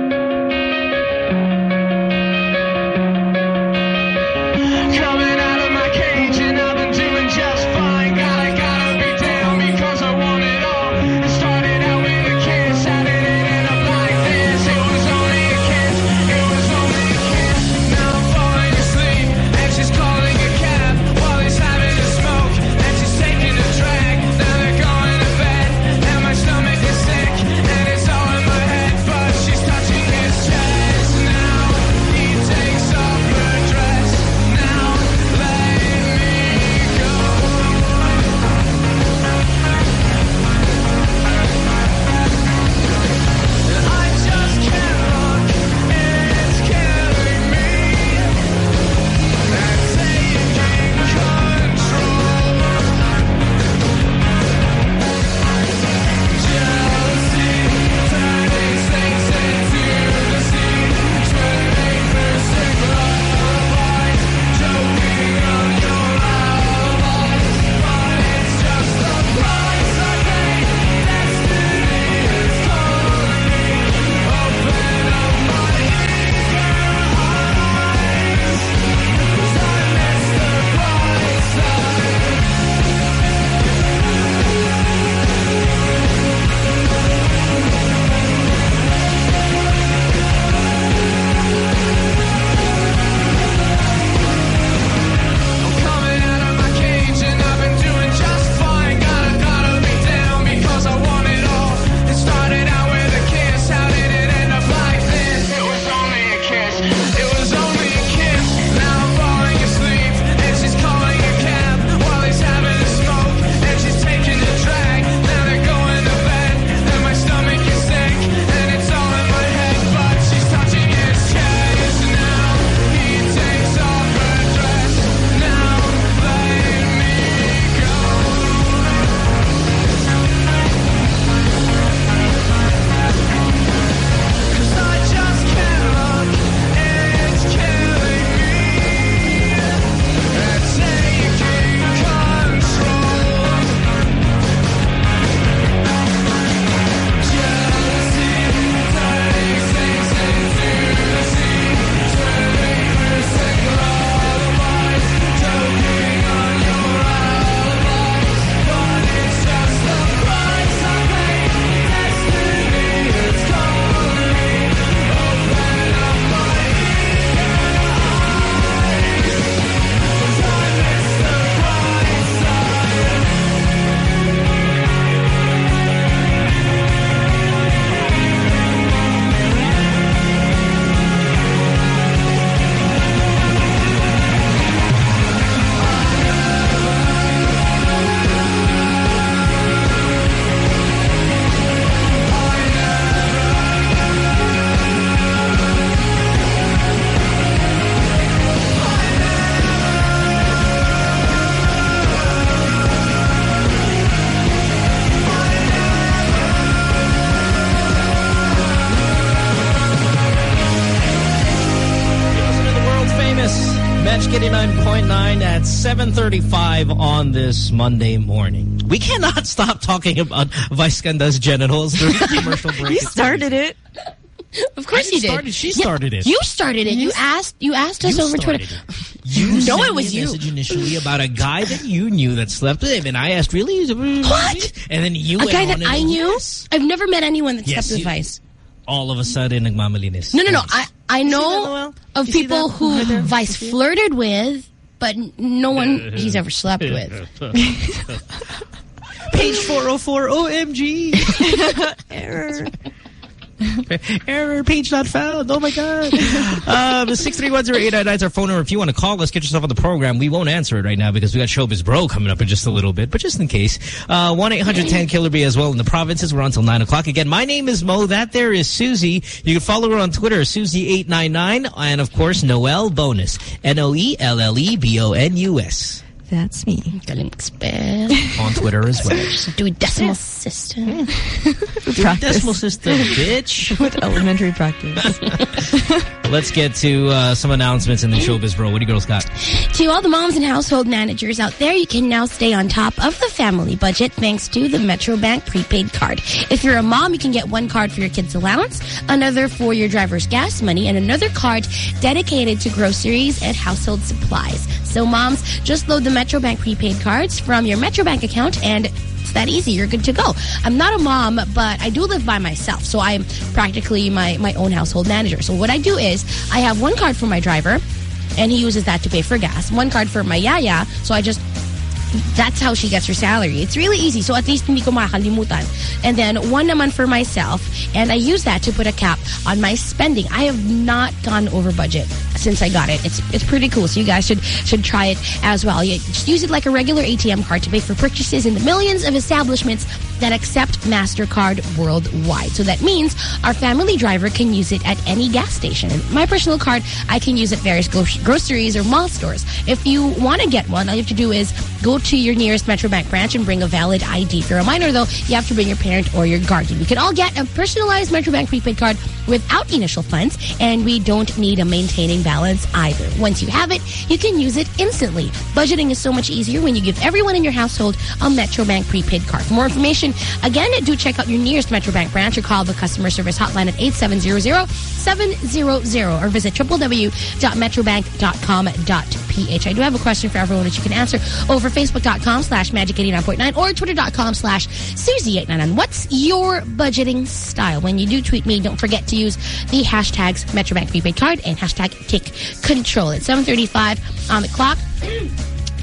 7.35 on this Monday morning. We cannot stop talking about Vice Ganda's genitals during the commercial break. You started it. Of course you did. started- she Yeah, started it. You started it. You asked. You asked us You over Twitter. started You know it was a you. message initially about a guy that you knew that slept with him, and I asked, really? What? And then you A went guy on that I knew. this. I've never met anyone that Yes, slept with Vice. All of a sudden, nagmamalinis. No, no, no. I I know Noelle? of people who Vice flirted with, but no one he's ever slept with. Page 404, OMG. Error. Error, page not found. Oh my God. um, 6310899 is our phone number. If you want to call us, get yourself on the program. We won't answer it right now because we got Showbiz Bro coming up in just a little bit. But just in case, uh, 1-800-10-KILLER B as well in the provinces. We're on until 9 o'clock. Again, my name is Mo. That there is Susie. You can follow her on Twitter, Susie899. And of course, Noelle Bonus. E N-O-E-L-L-E-B-O-N-U-S. That's me. Galing spell. On Twitter as well. Do a decimal system. Practice. Decimal system, bitch. With elementary practice. Let's get to uh, some announcements in the Showbiz Bro. What do you girls got? To all the moms and household managers out there, you can now stay on top of the family budget thanks to the Metro Bank prepaid card. If you're a mom, you can get one card for your kids' allowance, another for your driver's gas money, and another card dedicated to groceries and household supplies. So moms, just load the Metro Bank prepaid cards from your Metro Bank account and it's that easy. You're good to go. I'm not a mom, but I do live by myself. So I'm practically my, my own household manager. So what I do is I have one card for my driver and he uses that to pay for gas. One card for my yaya, so I just that's how she gets her salary. It's really easy, so at least hindi ko makakalimutan. And then one naman for myself, and I use that to put a cap on my spending. I have not gone over budget since I got it. It's it's pretty cool, so you guys should should try it as well. You just use it like a regular ATM card to pay for purchases in the millions of establishments that accept MasterCard worldwide. So that means our family driver can use it at any gas station. My personal card, I can use at various gro- groceries or mall stores. If you want to get one, all you have to do is go to your nearest Metro Bank branch and bring a valid ID. If you're a minor, though, you have to bring your parent or your guardian. We can all get a personalized Metro Bank prepaid card without initial funds, and we don't need a maintaining balance either. Once you have it, you can use it instantly. Budgeting is so much easier when you give everyone in your household a Metro Bank prepaid card. For more information, again, do check out your nearest Metro Bank branch or call the customer service hotline at 8700-700 or visit www.metrobank.com.ph. I do have a question for everyone that you can answer over facebook.com slash magic89.9 or twitter.com slash susie899. What's your budgeting style? When you do tweet me, don't forget to use the hashtags Metrobank prepaid card and hashtag take control. It's 735 on the clock.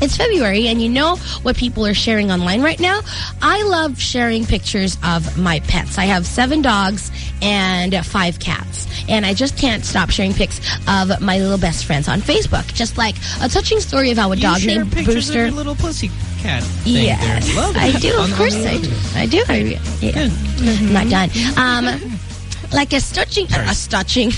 It's February, and you know what people are sharing online right now? I love sharing pictures of my pets. I have seven dogs and five cats, and I just can't stop sharing pics of my little best friends on Facebook. Just like a touching story of how a dog you share named pictures Brewster. of your little pussy cat thing Yes, I do. Of course I do. I do. I, yeah. I'm not done. Um, like a touching, a touching.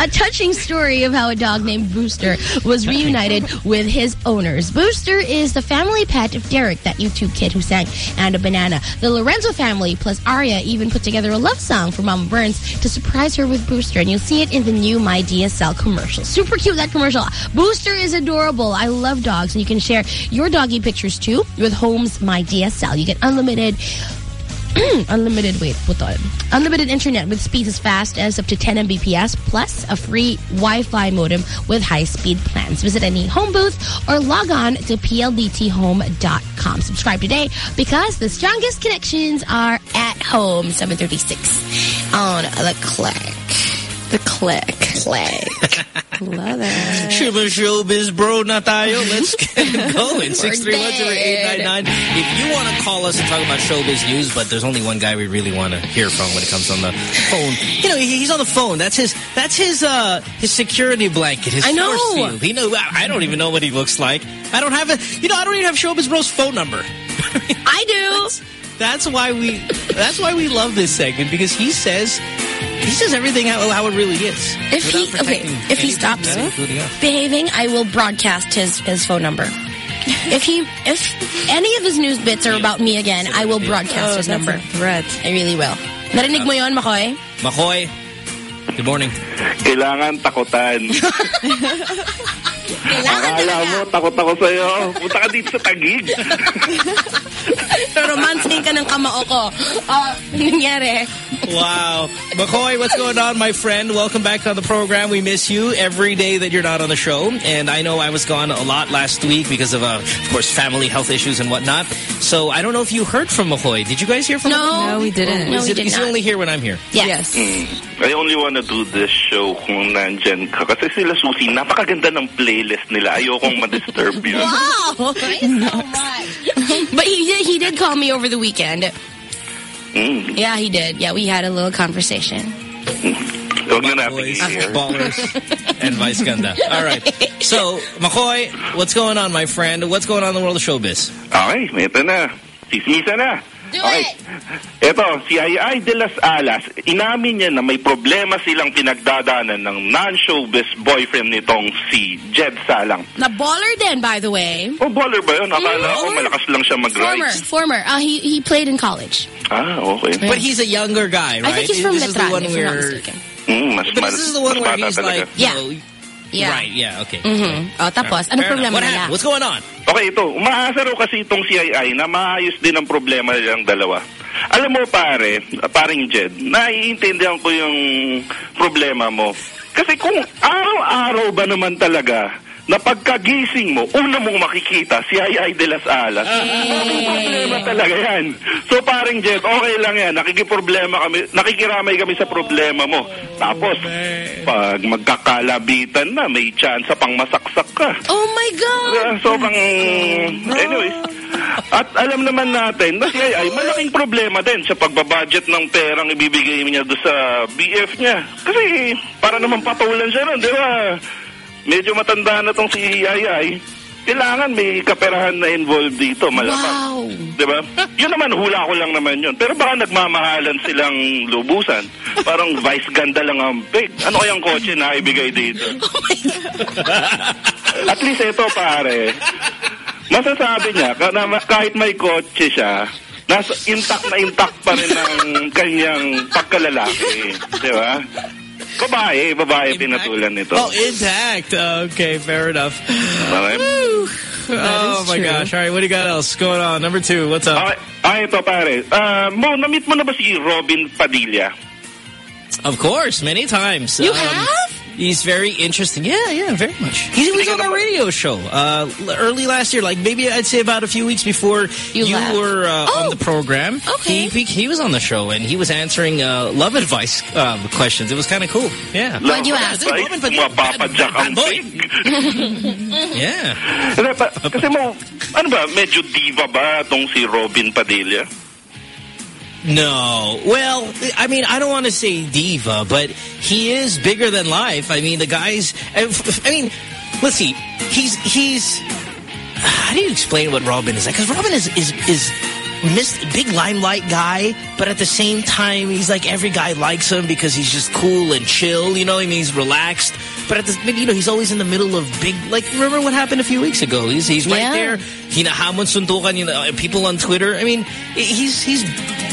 A touching story of how a dog named Booster was reunited with his owners. Booster is the family pet of Derek, that YouTube kid who sang And a Banana. The Lorenzo family plus Aria even put together a love song for Mama Burns to surprise her with Booster. And you'll see it in the new My DSL commercial. Super cute, that commercial. Booster is adorable. I love dogs. And you can share your doggy pictures too with Home's My DSL. You get unlimited Mm, unlimited wait put on. Unlimited internet with speeds as fast as up to 10 mbps plus a free wi-fi modem with high-speed plans. Visit any home booth or log on to pldthome.com subscribe today because the strongest connections are at home. 736 on the click the click click love it Shiba Showbiz Bro na tayo. Let's get it going. 6310899. If you want to call us and talk about showbiz news, but there's only one guy we really want to hear from when it comes on the phone. You know, he's on the phone. That's his that's his uh his security blanket, his I know. force field. He know I I don't even know what he looks like. I don't have a you know, I don't even have Showbiz Bro's phone number. I do. That's why we that's why we love this segment because he says he says everything how, how it really is. If he okay, if he stops including behaving, I will broadcast his his phone number. if he if any of his news bits are about me again, I will broadcast Oh, his number. a threat. I really will. Narinig mo yon, Makoy? Makoy, good morning. Kailangan takutan. Akala mo, takot ako sa'yo. Punta ka dito sa Taguig. Romancing ka ng kamao ko. Ah, nangyari. Wow. Makoy, what's going on, my friend? Welcome back to the program. We miss you every day that you're not on the show. And I know I was gone a lot last week because of, uh, of course, family health issues and whatnot. So I don't know if you heard from Makoy. Did you guys hear from No. Makoy? No, we didn't. No, we it, did is he not. only here when I'm here? Yes. I only wanna do this show kung nandyan ka. Kasi sila Susi, napakaganda ng playlist nila. Ayokong ma-disturb yun. Wow, thanks so but he did, he did call me over the weekend. Mm. Yeah, he did. Yeah, we had a little conversation. Huwag na natin Boys, ballers, and vice ganda. All right. So, Makoy, what's going on, my friend? What's going on in the world of showbiz? Okay, ito na. Sismisa na. Do okay. it! Ito, si Ay de las Alas, inamin niya na may problema silang pinagdadanan ng non-showbiz boyfriend nitong si Jed Salang. Na baller din, by the way. Oh, baller ba yun? Akala ko Mm. malakas lang siya Former, mag-ride. former. Uh, he he played in college. Ah, okay. But he's a younger guy, right? I think he's from this Letran, if I'm not mistaken. Mm, mas, But this is the one where he's talaga. like, you Yeah. know, Yeah. right, yeah, okay. Mhm. Oh, tapos, ano Fair problema. What nila? What's going on? Okay, ito. Umaasa raw kasi itong CII na maayos din ang problema nilang dalawa. Alam mo pare, paring Jed, naiintindihan ko yung problema mo. Kasi kung araw-araw ba naman talaga na pagkagising mo, una mong makikita si Ay de las Alas. May problema talaga yan. So paring Jed, okay lang yan. Nakikiproblema kami, nakikiramay kami sa problema mo. Tapos, pag magkakalabitan na, may chance pang masaksak ka. Oh my God! Uh, sobrang, anyways, at alam naman natin na si ay malaking problema din sa pagbabudget ng perang ibibigay niya doon sa BF niya. Kasi para naman patulan siya nun, di ba? Medyo matanda na tong si Ay Kailangan may kaperahan na involved dito, malamang. Wow! Di ba? Yun naman, hula ko lang naman yun. Pero baka nagmamahalan silang lubusan. Parang vice ganda lang ang pig. Ano kayang kotse na ibigay dito? At least ito pare, masasabi niya, kahit may kotse siya, nasa intact na intact pa rin ang kanyang pagkalalaki. Di ba? Babae, babae pinatulan nito. Oh, intact. Okay, fair enough. Okay? Oh my gosh. All right, what do you got else going on? Number two, what's up? Okay, ah, ito pare. Ah, mo, na-meet mo na ba si Robin Padilla? Of course, many times. You Um, have? He's very interesting. Yeah, yeah, very much. He was on our radio show uh, early last year, like maybe I'd say about a few weeks before You you, were uh, Oh. on the program. Okay. He, he he was on the show and he was answering uh, love advice um, questions. It was kind of cool. Yeah. Why'd you Love ask? advice, Robin Padilla, Mapapadyak bad- ang boy. Yeah. Kasi, pa- kasi mo, ano ba, medyo diva ba tong si Robin Padilla? No. Well, I mean, I don't want to say diva, but he is bigger than life. I mean, the guy's. I mean, let's see. He's he's. How do you explain what Robin is like? Because Robin is is is. Big limelight guy, but at the same time, he's like every guy likes him because he's just cool and chill. You know, I mean, he's relaxed. But at the, you know, he's always in the middle of big. Like, remember what happened a few weeks ago? He's he's right Yeah. there. Hinahamon suntukan, you know, people on Twitter. I mean, he's he's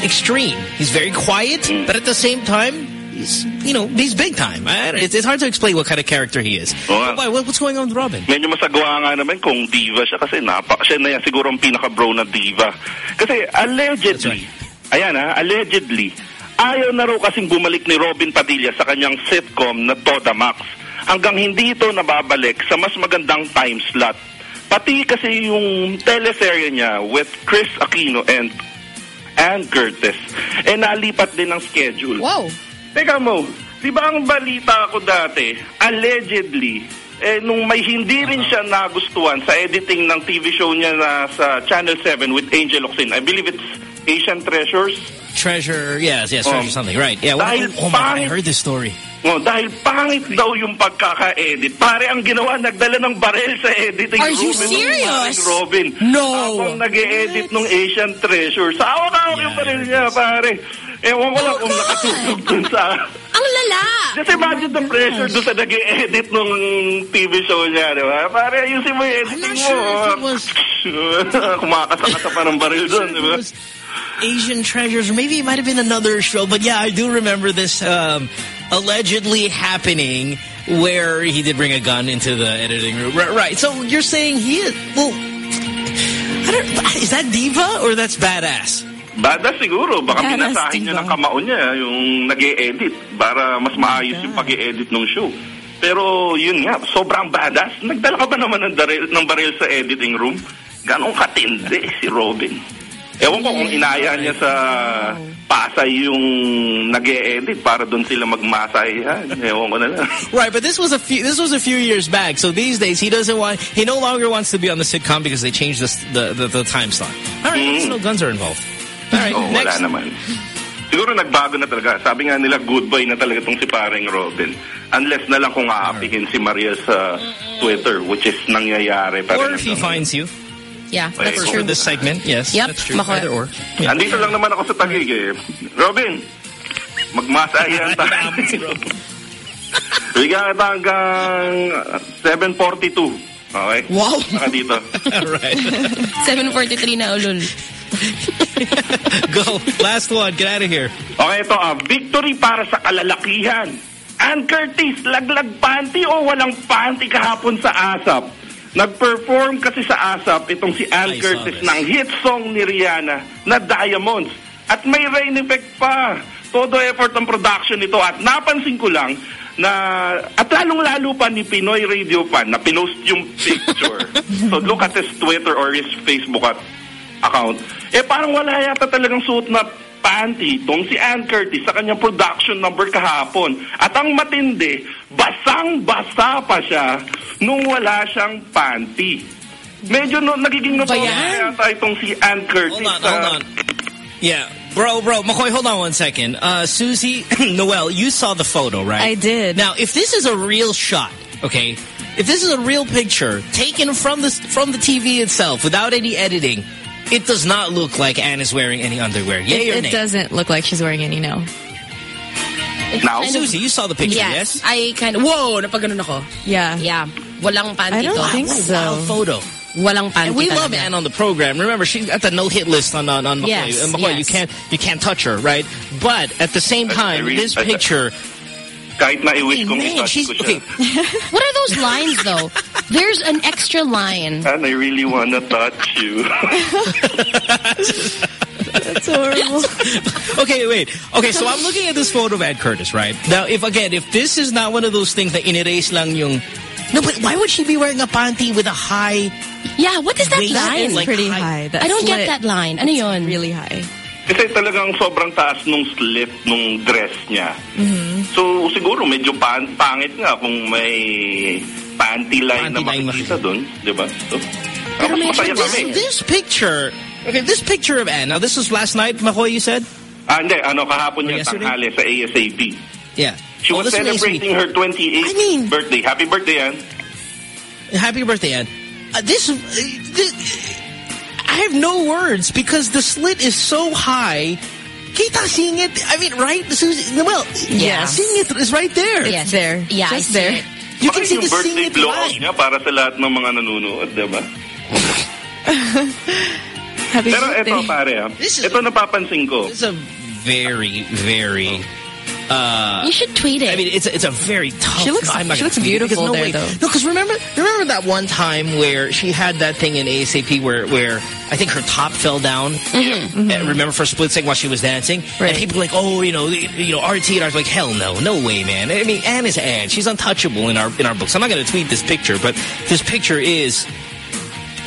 extreme. He's very quiet, mm. but at the same time, he's you know he's big time. It's, it's hard to explain what kind of character he is. Nga. Why, what- what's going on with Robin? Medyo masagawa nga naman kung diva siya kasi napa, siya na yan siguro ang pinaka-bro na diva. Kasi allegedly, ayan ha, allegedly, ayaw na raw kasing bumalik ni Robin Padilla sa kanyang sitcom na Toda Max hanggang hindi ito nababalik sa mas magandang time slot. Pati kasi yung teleserye niya with Chris Aquino and Ann Curtis, eh nalipat din ang schedule. Wow. Teka mo, di ba ang balita ko dati, allegedly, eh, nung may hindi rin siya nagustuhan sa editing ng TV show niya na sa Channel 7 with Angel Oxin, I believe it's Asian Treasures. Treasure, yes, yes, Oh. treasure something, right? Yeah. What, Dahil oh my God, I heard this story. Oh, dahil pangit daw yung pagkaka-edit. Pare, ang ginawa, nagdala ng barel sa editing Are you room. Itong serious? maring Robin. No. Habang nag-e-edit ng Asian Treasure. Sa awak-awak yung barel niya, pare. Ewan ko lang kung nakatulog dun sa... Just imagine the pressure doon sa nag edit nung TV show niya, di ba? Pare, ayusin mo yung editing mo. Kumakasakasa pa ng baril doon, di ba? Asian Treasures, or maybe it might have been another show, but yeah, I do remember this um, allegedly happening where he did bring a gun into the editing room. Right, right. So you're saying he is, well, I don't, is that diva or that's badass? Bada siguro, baka Badass pinasahin niya diba? ng kamao niya yung nag edit para mas maayos yung pag-edit ng show. Pero yun nga, sobrang badass. Nagdala ka ba naman ng, daril, ng baril sa editing room? Ganon katindi si Robin. Ewan ko kung inaya niya sa Pasay yung nag edit para doon sila magmasayan. Ewan ko na lang. Right, but this was a few this was a few years back. So these days he doesn't want he no longer wants to be on the sitcom because they changed the the, the, the time slot. All right, Mm. so no guns are involved. Right, Oo, wala next. naman. Siguro nagbago na talaga. Sabi nga nila, goodbye na talaga tong si paring Robin. Unless na lang kung aapihin si Maria sa Twitter, which is nangyayari. Or if he finds you. Yeah, that's oo. true. For this segment, yes. Yep, That's true. Either or. Andito lang naman ako sa tagig eh. Robin, magmasayan tayo. Bigyan kita hanggang 7.42. Okay? Wow. Saka dito. right. 7.43 na ulol. Go. Last one. Get out of here. Okay, ito ah. Victory para sa kalalakihan. Ann Curtis, laglag panty o walang panty kahapon sa ASAP? Nag-perform kasi sa ASAP itong si Ann I Curtis ng hit song ni Rihanna na Diamonds. At may rain effect pa. Todo effort ng production nito. At napansin ko lang na at lalong-lalo pa ni Pinoy Radio Fan na pinost yung picture. so look at his Twitter or his Facebook account. Eh parang wala yata talagang suot na panty tong si Ann Curtis sa kanyang production number kahapon. At ang matindi, basang-basa pa siya nung wala siyang panty. Medyo no, nagiging notorious yata itong si Ann Curtis. Hold on, sa- hold on. Yeah. Bro, bro, McCoy, hold on one second. Uh, Susie, Noel, you saw the photo, right? I did. Now, if this is a real shot, okay, if this is a real picture taken from the from the TV itself without any editing, it does not look like Anne is wearing any underwear. Yay It, nay? it doesn't look like she's wearing any now. Now, Susie, you saw the picture, yes? I kind of, whoa, napaganon ako. Yeah. Yeah. Walang panty I don't to. think so. wild photo. Walang panty And we talaga. love Anne on the program. Remember, she's at the no-hit list on on, on Makoy. Yes, Makoy, you can't you can't touch her, right? But at the same I- I time, really- this I- picture. Kahit na i-wish kong Man, she's ko siya. okay. What are those lines, though? There's an extra line. And I really wanna touch you. That's horrible. Okay, wait. Okay, so I'm looking at this photo of Ed Curtis, right? Now, if again, if this is not one of those things that inerase lang yung... No, but why would she be wearing a panty with a high... Yeah, what is that Wait, that line? is like Pretty high- high. I don't get that line. Ano yun? Really high. Kasi talagang sobrang taas nung slit nung dress niya. Mm-hmm. So siguro medyo pan pangit nga kung may panty line na Panty line makikita doon, di ba? So, Pero masaya This, this picture... Okay, this picture of Anne. Now, this was last night, Makoy, you said? Ah, hindi, ano, kahapon yesterday? tanghali sa ASAP. Yeah. She Oh, was celebrating her 28th I mean- birthday. Happy birthday, Ann. Happy birthday, Anne. Uh, this, uh, this... I have no words because the slit is so high. Kita seeing it. I mean, right? Susie, well, yeah, seeing it is right there. It's there. Yeah, I Just see there. it. You Baka can see yung the sing birthday it glow line. niya para sa lahat ng mga nanonood, di ba? Happy Pero birthday. ito, pare, ah. This is- ito napapansin ko. It's a very, very. Uh, You should tweet it. I mean, it's a, it's a very tough. She looks- no, I'm not she looks beautiful no there, way- though. No, because remember, remember that one time where she had that thing in ASAP where where I think her top fell down. Mm-hmm. Uh, remember for a split second while she was dancing, and people were like, oh, you know, you know, RT and I was like, hell no, no way, man. I mean, Anne is Anne. She's untouchable in our in our books. I'm not going to tweet this picture, but this picture is.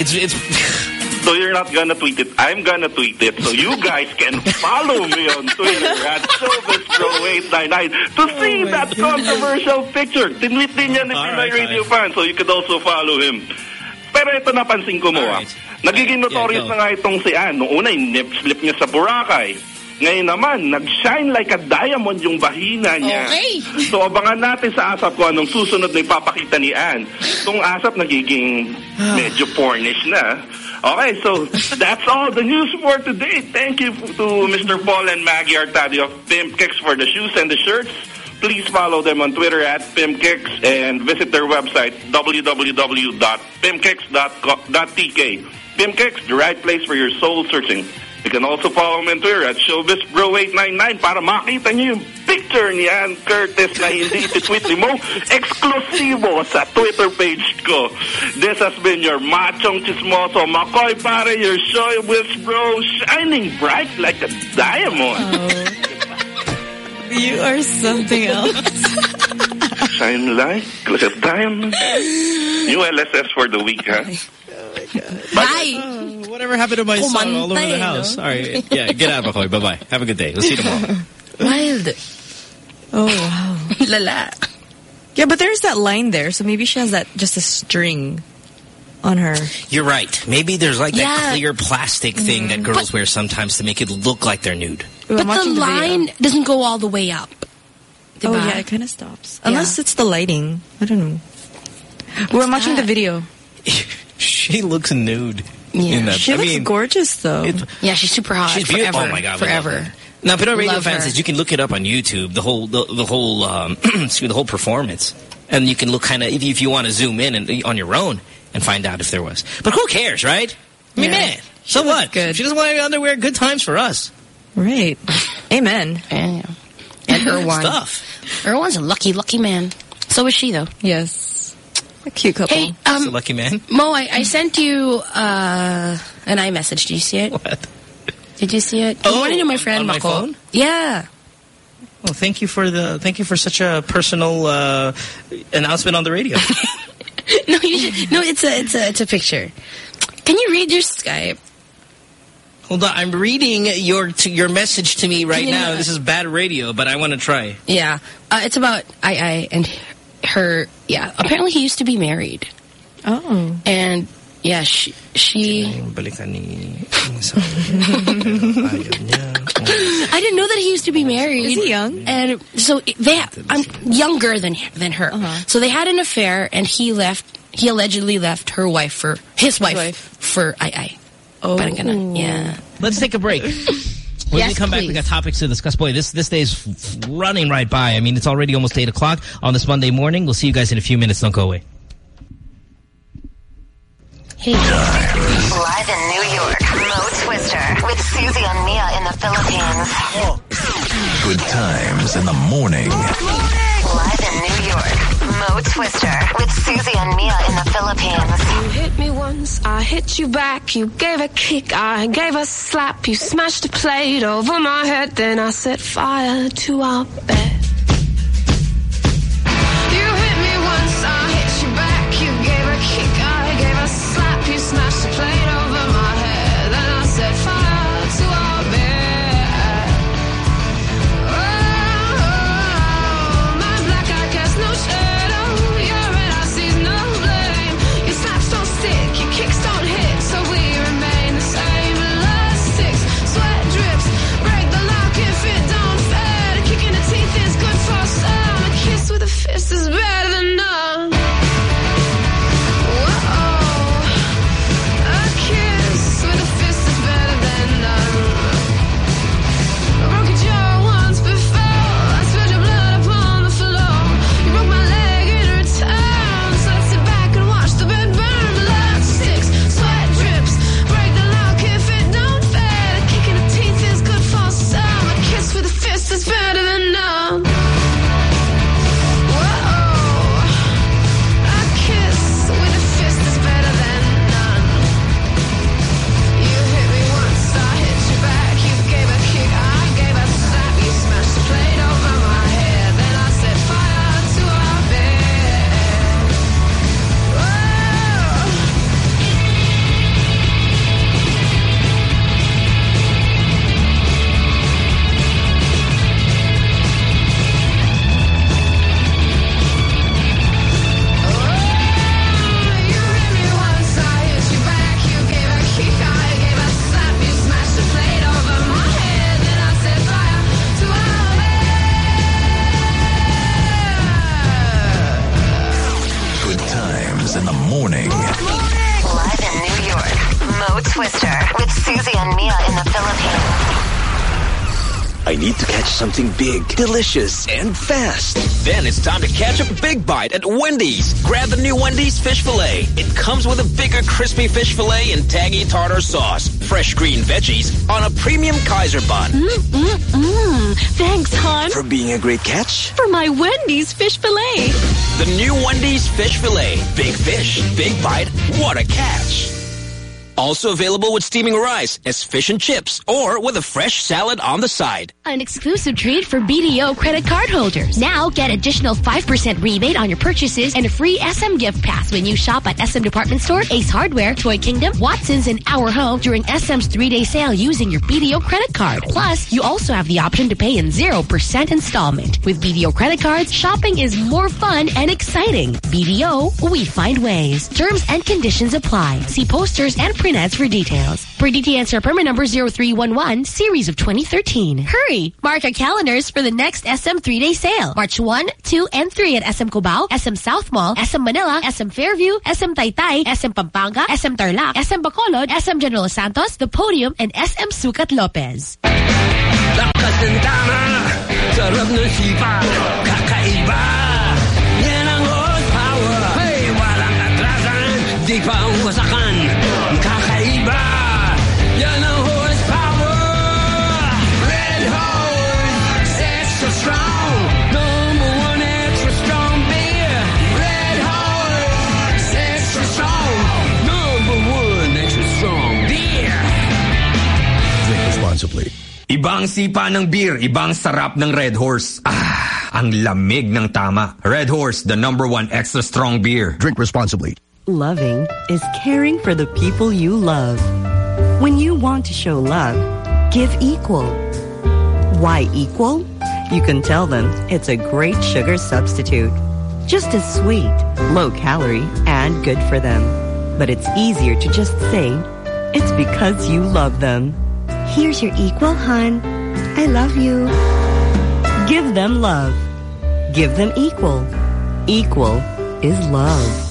It's it's So you're not gonna tweet it. I'm gonna tweet it. So you guys can follow me on Twitter at SilverStro899 to see that controversial picture. Tinweet din yan ni All Pinoy right, Radio fan, so you could also follow him. Pero ito napansin ko mo ah. Nagiging Yeah, notorious go. na nga itong si Ann. Noong una, yung nip slip niya sa Boracay. Ngayon naman, nag-shine like a diamond yung bahina niya. Okay. So abangan natin sa ASAP kung anong susunod na ipapakita ni Ann. Itong ASAP nagiging medyo pornish na. Okay, so that's all the news for today. Thank you to Mr. Paul and Maggie Artadio of Pimp Kicks for the shoes and the shirts. please follow them on Twitter at PimKicks and visit their website www.pimkicks.tk. PimKicks, the right place for your soul searching. You can also follow me on Twitter at ShowbizBro899 para makita niyo yung picture ni Anne Curtis na hindi ititweet ni Mo. Eksklusibo sa Twitter page ko. This has been your machong chismoso, Makoy Pare, your Showbiz Bro, shining bright like a diamond. You are something else. Shine like, like a diamond. New LSS for the week, huh? Hi. Uh, whatever happened to my son all over the house? no? All right. Yeah, get out, Makoy. Bye-bye. Have a good day. We'll see you tomorrow. Wild. Oh, wow. Lala. Yeah, but there's that line there, so maybe she has that just a string on her. You're right. Maybe there's like that clear plastic thing that mm-hmm. girls wear sometimes to make it look like they're nude. But I'm the watching video. line doesn't go all the way up. Oh, Diba? yeah, it kind of stops. Unless it's the lighting. I don't know. We're watching the video. She looks nude. Yeah. in that. She I looks mean, gorgeous, though. it- Yeah, she's super hot. She's beautiful. Forever. Oh my god, Forever. Now, Pinoy Radio Love fans, her. is you can look it up on YouTube. The whole, the, the whole, um, excuse me, the whole performance, and you can look kind of if you, if you want to zoom in and on your own and find out if there was. But who cares, right? I mean, Yeah. man, so what? good. She doesn't want any underwear. Good times for us. Right. Amen. Yeah. And Erwan. Stuff. Erwan's a lucky, lucky man. So is she, though. Yes. A cute couple. Hey, That's a um, lucky man. Mo, I, I sent you uh, an iMessage. Did you see it? What? Did you see it? Oh, you wanted to know my friend on my Mako. phone? Yeah. Well, thank you for the thank you for such a personal uh, announcement on the radio. no, you should, no, it's a it's a it's a picture. Can you read your Skype? Hold on, I'm reading your to your message to me right now. not- This is bad radio, but I want to try. Yeah, uh, it's about I I and her. Yeah, apparently he used to be married, Oh. and yeah, she she. Balikan ni- I didn't know that he used to be married. Is he young? And so they, I'm younger than than her. Uh-huh. So they had an affair, and he left. He allegedly left her wife for his wife, wife. for I I. Oh. Parang. Yeah. Let's take a break. When we Yes, come back, we got topics to discuss. Boy, this this day is running right by. I mean, it's already almost 8 o'clock on this Monday morning. We'll see you guys in a few minutes. Don't go away. Hey. Live in New York, Mo Twister with Susie and Mia in the Philippines. Good times in the morning. Mo Twister with Susie and Mia in the Philippines. You hit me once, I hit you back. You gave a kick, I gave a slap. You smashed a plate over my head, then I set fire to our bed. Something big, delicious, and fast. Then it's time to catch a big bite at Wendy's. Grab the new Wendy's fish fillet. It comes with a bigger crispy fish fillet and tangy tartar sauce, fresh green veggies on a premium Kaiser bun. Mm-mm-mm. Thanks, hon. For being a great catch, For my Wendy's fish fillet. the new Wendy's fish fillet. Big fish, big bite, what a catch. Also available with steaming rice as fish and chips or with a fresh salad on the side. An exclusive treat for BDO credit card holders. Now get additional 5% rebate on your purchases and a free SM gift pass when you shop at SM Department Store, Ace Hardware, Toy Kingdom, Watson's, and Our Home during SM's three-day sale using your BDO credit card. Plus, you also have the option to pay in 0% installment. With BDO credit cards, shopping is more fun and exciting. BDO, we find ways. Terms and conditions apply. See posters and print ads for details. Per DTN permit number 0311, series of 2013. Hurry! Mark our calendars for the next SM three-day sale. March 1, 2, and 3 at SM Cubao, SM South Mall, SM Manila, SM Fairview, SM Taytay, SM Pampanga, SM Tarlac, SM Bacolod, SM General Santos, The Podium, and SM Sucat Lopez. Lakas ng tama, sarap ng sipa, Ibang sipa ng beer, ibang sarap ng Red Horse. Ah, ang lamig ng tama. Red Horse, the number one extra strong beer. Drink responsibly. Loving is caring for the people you love. When you want to show love, give equal. Why equal? You can tell them it's a great sugar substitute. Just as sweet, low calorie, and good for them. But it's easier to just say, it's because you love them. Here's your equal, hon. I love you. Give them love. Give them equal. Equal is love.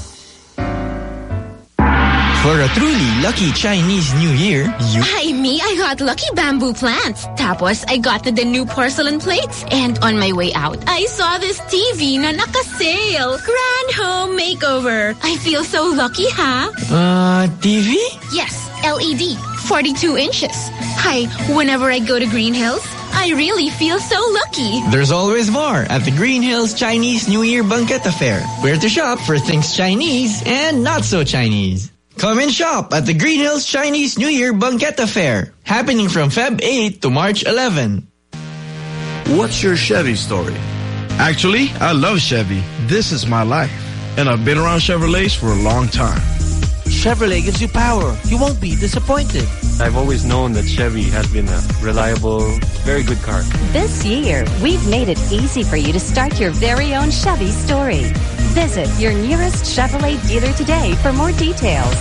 For a truly lucky Chinese New Year, you Hi, me, I got lucky bamboo plants. Tapos, I got the, the new porcelain plates. And on my way out, I saw this TV na naka-sale. Grand home makeover. I feel so lucky, ha? uh TV? Yes, LED, 42 inches. Hi, whenever I go to Green Hills, I really feel so lucky. There's always more at the Green Hills Chinese New Year Banquet Fair, where to shop for things Chinese and not so Chinese. Come and shop at the Green Hills Chinese New Year Banquet Fair, happening from Feb 8 to March 11. What's your Chevy story? Actually, I love Chevy. This is my life. And I've been around Chevrolets for a long time. Chevrolet gives you power. You won't be disappointed. I've always known that Chevy has been a reliable, very good car. This year, we've made it easy for you to start your very own Chevy story. Visit your nearest Chevrolet dealer today for more details.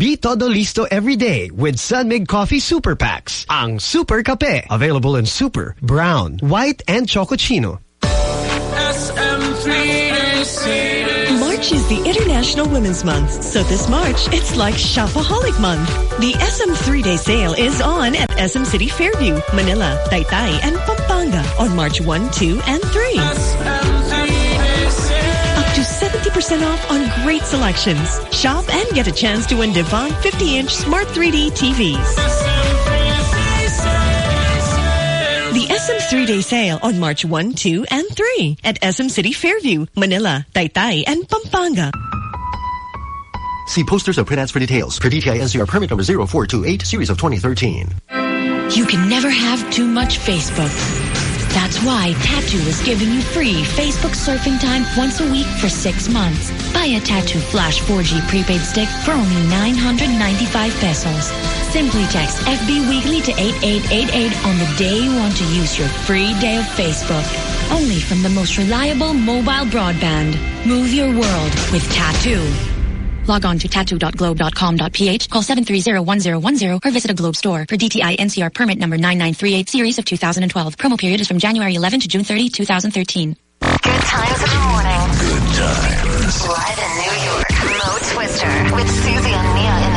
Be todo listo every day with San Mig Coffee Super Packs. Ang Super Kape. Available in super, brown, white, and chocochino. March is the International Women's Month, so this March, it's like Shopaholic Month. The SM three-day sale is on at SM City Fairview, Manila, Taytay, and Pampanga on March 1, 2, and 3. Up to 70% off on great selections. Shop and get a chance to win Devant 50-inch Smart 3D TVs. The SM three-day sale on March 1, 2, and 3 at SM City Fairview, Manila, Taytay, and Pampanga. See posters or print ads for details. Per DTI NCR permit number 0428, series of 2013. You can never have too much Facebook. That's why Tattoo is giving you free Facebook surfing time once a week for six months. Buy a Tattoo Flash 4G prepaid stick for only 995 pesos. Simply text FB Weekly to 8888 on the day you want to use your free day of Facebook. Only from the most reliable mobile broadband. Move your world with Tattoo. Log on to tattoo.globe.com.ph, call 730-1010, or visit a Globe store for DTI NCR permit number 9938 series of 2012. Promo period is from January 11 to June 30, 2013. Good times in the morning. Good times. Live in New York, Mo Twister with Susie and Mia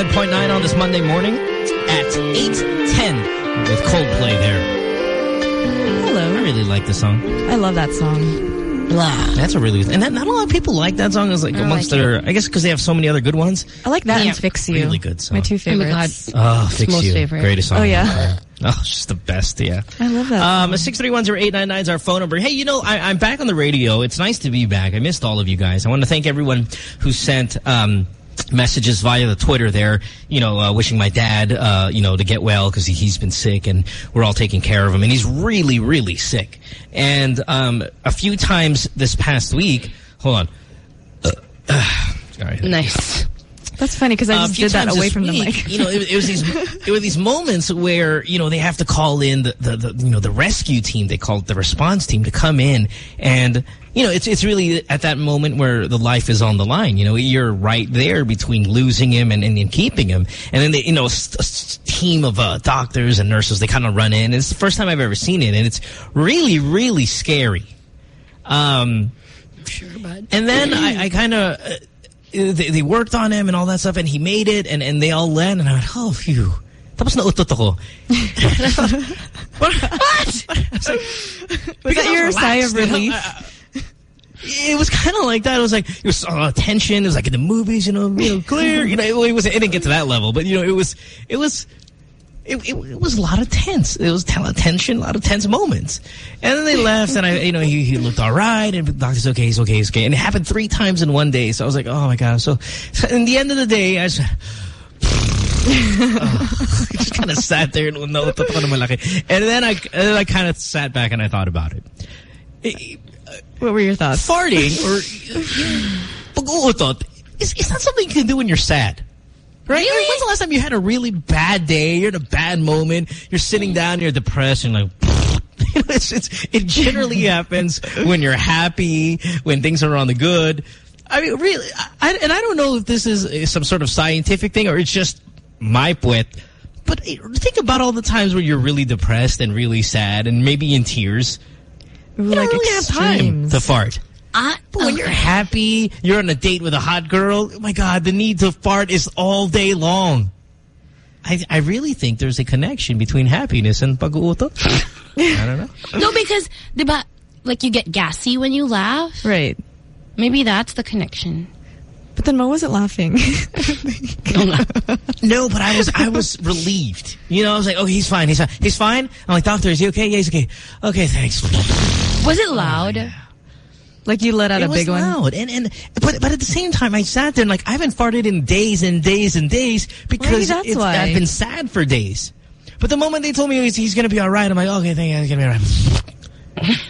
105.9 on this Monday morning at 8.10 with Coldplay there. Hello. I really like the song. I love that song. Blah. That's a really and that, not a lot of people like that song. Is like I amongst like their, it. I guess because they have so many other good ones. I like that yeah. and Fix You. Really good song. My two favorites. Oh, my God. oh Fix most You, favorite. greatest song. Oh yeah. Oh, just the best, yeah. I love that. Um, 631-0899 is our phone number. Hey, you know, I, am back on the radio. It's nice to be back. I missed all of you guys. I want to thank everyone who sent um, messages via the Twitter there, you know, uh, wishing my dad, uh, you know, to get well because he, he's been sick and we're all taking care of him. And he's really, really sick. And um, a few times this past week, hold on. Uh. Nice. That's funny because I Uh, just few did that away this from the week, mic. You know, it, it was these it were these moments where you know they have to call in the, the, the you know the rescue team. They call it the response team to come in, and you know it's it's really at that moment where the life is on the line. You know, you're right there between losing him and, and, and keeping him, and then they, you know a, s- a s- team of uh, doctors and nurses they kind of run in. It's the first time I've ever seen it, and it's really really scary. Um, Sure, bud. and then I, I kind of, uh, they, they worked on him and all that stuff, and he made it, and, and they all led, and I went, oh, phew. Tapos nautot ako. what? Was Was that your sigh of relief? It was kind of like that. It was like it was uh, tension. It was like in the movies, you know, you know, clear. You know, it, it was. It didn't get to that level, but you know, it was. It was. It, it, it was a lot of tense. It was a lot of tension, a lot of tense moments. And then they left, and I, you know, he, he looked all right, and the doctor's okay, he's okay, he's okay. And it happened three times in one day. So I was like, oh my god. So, so in the end of the day, I just. I just kind of sat there and no, totoo na malaki. And then I, and then I kind of sat back and I thought about it. It- What were your thoughts? farting or pag-uutot is, is not something you can do when you're sad. Right? Really? When's the last time you had a really bad day? You're in a bad moment. You're sitting down. You're depressed. And like, it's, it's, it generally happens when you're happy, when things are on the good. I mean, really, I, and I don't know if this is some sort of scientific thing or it's just my puwet. But think about all the times where you're really depressed and really sad and maybe in tears. Ooh, You don't like really have time to fart. I, But when oh. you're happy, you're on a date with a hot girl, oh my God, the need to fart is all day long. I, I really think there's a connection between happiness and pag-uutot. I don't know. no, because, diba, like you get gassy when you laugh. Right. Maybe that's the connection. But then Mo wasn't laughing. No, but I was I was relieved. You know, I was like, oh, he's fine. He's fine. He's fine. I'm like, doctor, is he okay? Yeah, he's okay. Okay, thanks. Was it loud? Oh, like you let out it a big one. loud. And, and, but, but at the same time, I sat there and like, I haven't farted in days and days and days because it's. I've been sad for days. But the moment they told me he's, he's going to be all right, I'm like, okay, thank you, he's going to be all right.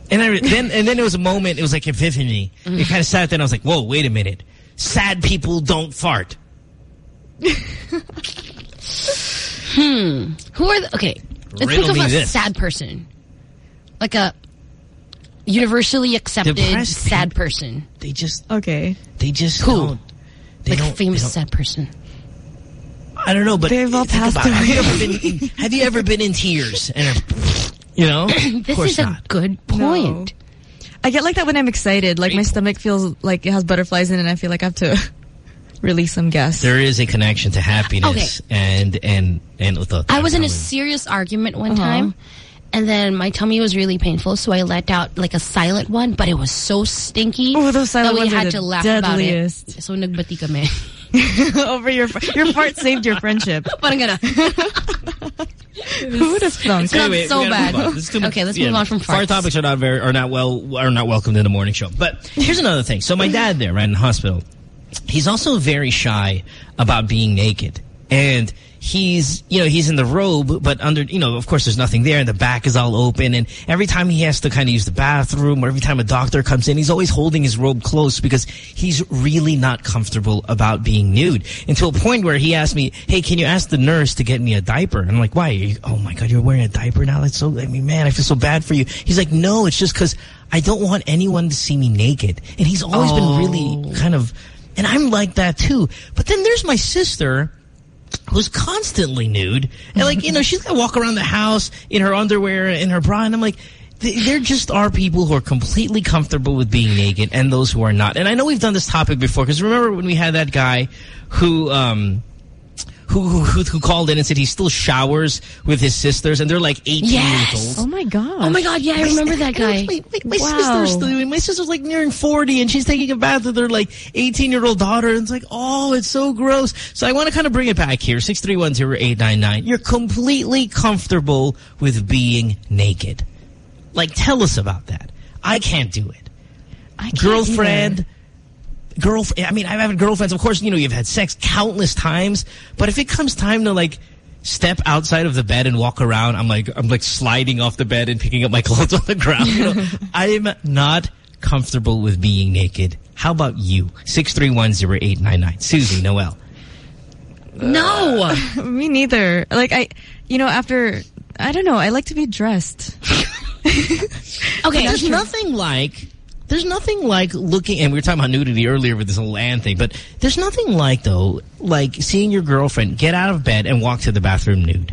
and I, then, and then it was a moment, it was like epiphany. It kind of sat there and I was like, whoa, wait a minute. Sad people don't fart. Hmm. Who are the, okay. Let's Riddle think of a this. sad person. Like a universally accepted Depressed sad person. They just, Okay. they just Who? don't. They Like don't, famous they don't- sad person. I don't know, but They've all passed about it. Have you, ever been in, have you ever been in tears? And are- you know, of This course is a not. good point. I get like that when I'm excited. Like my stomach feels like it has butterflies in it and I feel like I have to release some gas. There is a connection to happiness and and and utot. I was in a serious argument one Uh-huh. time. And then my tummy was really painful, so I let out like a silent one, but it was so stinky Oh, those silent that we ones are had the to laugh deadliest. about it. So nagbati kami. Over your your fart saved your friendship. Parang gana. Who would have thunk? Not Anyway, so we gotta bad. move on. This is too much- Okay, let's yeah, move on from Fart farts. topics are not very are not well are not welcomed in the morning show. But here's another thing. So my mm-hmm. dad there, right in the hospital, he's also very shy about being naked. And he's, you know, he's in the robe, but under, you know, of course there's nothing there and the back is all open. And every time he has to kind of use the bathroom or every time a doctor comes in, he's always holding his robe close because he's really not comfortable about being nude. Until a point where he asked me, hey, can you ask the nurse to get me a diaper? And I'm like, why? You, oh my God, you're wearing a diaper now? That's so, I mean, man, I feel so bad for you. He's like, no, it's just because I don't want anyone to see me naked. And he's always been really oh. kind of, and I'm like that too. But then there's my sister who's constantly nude. And like, you know, she's to walk around the house in her underwear and her bra. And I'm like, there just are people who are completely comfortable with being naked and those who are not. And I know we've done this topic before because remember when we had that guy who, um, who, who who called in and said he still showers with his sisters, and they're like 18 Yes. years old. Oh my god. Oh my god, yeah, I remember that guy. My, my Wow. sister's still, my sister's like nearing 40 and she's taking a bath with her like 18 year old daughter and it's like, oh, it's so gross. So I want to kind of bring it back here. 6310899. You're completely comfortable with being naked. Like, tell us about that. I can't do it. I can't Girlfriend, girlfriend. I mean, I've had girlfriends. Of course, you know, you've had sex countless times. But if it comes time to like step outside of the bed and walk around, I'm like, I'm like sliding off the bed and picking up my clothes on the ground. You know, I'm not comfortable with being naked. How about you? 6310899. Susie, Noelle. No. Me neither. Like I, you know, after I don't know, I like to be dressed. Okay, there's nothing like there's nothing like looking and we were talking about nudity earlier with this whole land thing, but there's nothing like though like seeing your girlfriend get out of bed and walk to the bathroom nude.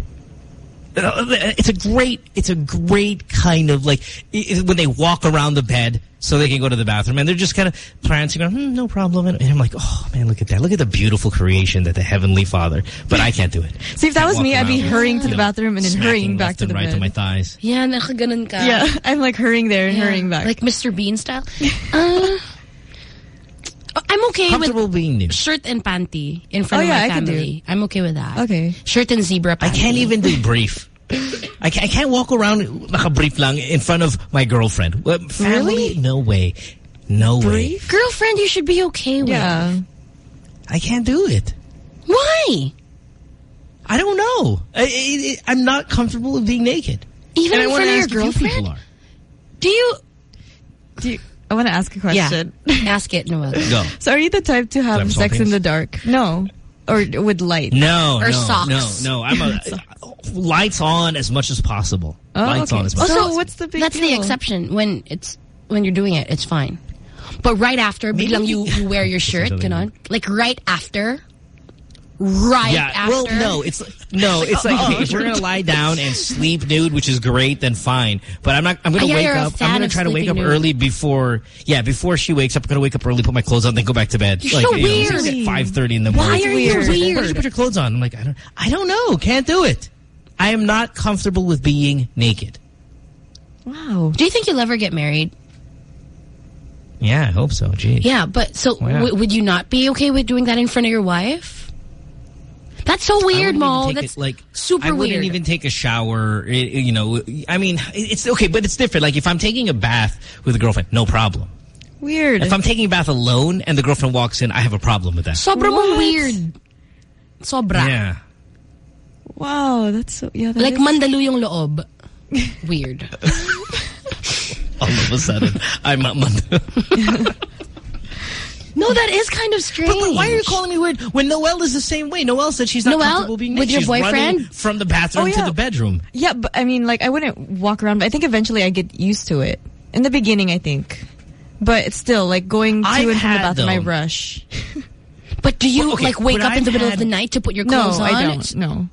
Uh, It's a great, it's a great kind of like i- i- when they walk around the bed so they can go to the bathroom and they're just kind of prancing around, hmm, no problem. And I'm like, oh man, look at that. Look at the beautiful creation that the Heavenly Father, but I can't do it. See, if that was me, I'd be around, hurrying to the know, bathroom and then hurrying back to and the right bed. to my thighs. Yeah, nakaganon ka. Yeah, I'm like hurrying there and Yeah, hurrying back. Like Mr. Bean style. Uh, I'm okay Comfortable with being nude. shirt and panty in front Oh, of yeah, my I can do family. I'm okay with that. Okay. Shirt and zebra panty. I can't even do brief. I can't, I can't walk around naka-brief lang in front of my girlfriend. Well, family? Really? No way. No way. Girlfriend, you should be okay with. yeah. I can't do it. Why? I don't know. I, I, I'm not comfortable with being naked. Even and I in front of your you girlfriend? Do you? Do you, I want to ask a question. Yeah. Ask it, Noelle. Go. So are you the type to have have sex in the dark? No. Or with light? No, Or no, socks. no, no. I'm a lights on as much as possible. Oh, lights okay. on as much. So Also, what's the big That's the exception when it's when you're doing it. It's fine. But right after, Maybe biglang you, you wear your shirt, Something. ganon. Like right after. Right yeah, after. well, no, it's no, it's like oh, if we're gonna oh. lie down and sleep nude, which is great, then fine. But I'm not. I'm gonna Oh, yeah, wake up. I'm gonna try to wake up nude. early before. Yeah, before she wakes up. I'm gonna wake up early, put my clothes on, then go back to bed. You're so you know, weird. Five thirty in the morning. Why are you weird? You put your clothes on? I'm like, I don't. I don't know. Can't do it. I am not comfortable with being naked. Wow. Do you think you'll ever get married? Yeah, I hope so. Gee. Yeah, but so w- would you not be okay with doing that in front of your wife? That's so weird, wouldn't Mo. That's it, like super weird. I wouldn't weird. even take a shower. It- it- you know, I mean, it's okay, but it's different. Like if I'm taking a bath with a girlfriend, no problem. Weird. If I'm taking a bath alone and the girlfriend walks in, I have a problem with that. Sobra What? mong weird. Sobra. Yeah. wow, that's so yeah. that Like is- mandaluyong loob. Weird. All of a sudden, I'm not Mando. No, that is kind of strange. But, but why are you calling me weird when Noelle is the same way? Noelle said she's not Noelle, comfortable being with your She's boyfriend? from the bathroom Oh, to the bedroom. Yeah, but I mean, like I wouldn't walk around. But I think eventually I get used to it. In the beginning, I think. But it's still like going to I've and from the bathroom. I rush. But do you Well, okay, like wake up in the I've middle of the night to put your No, clothes on? I don't. No,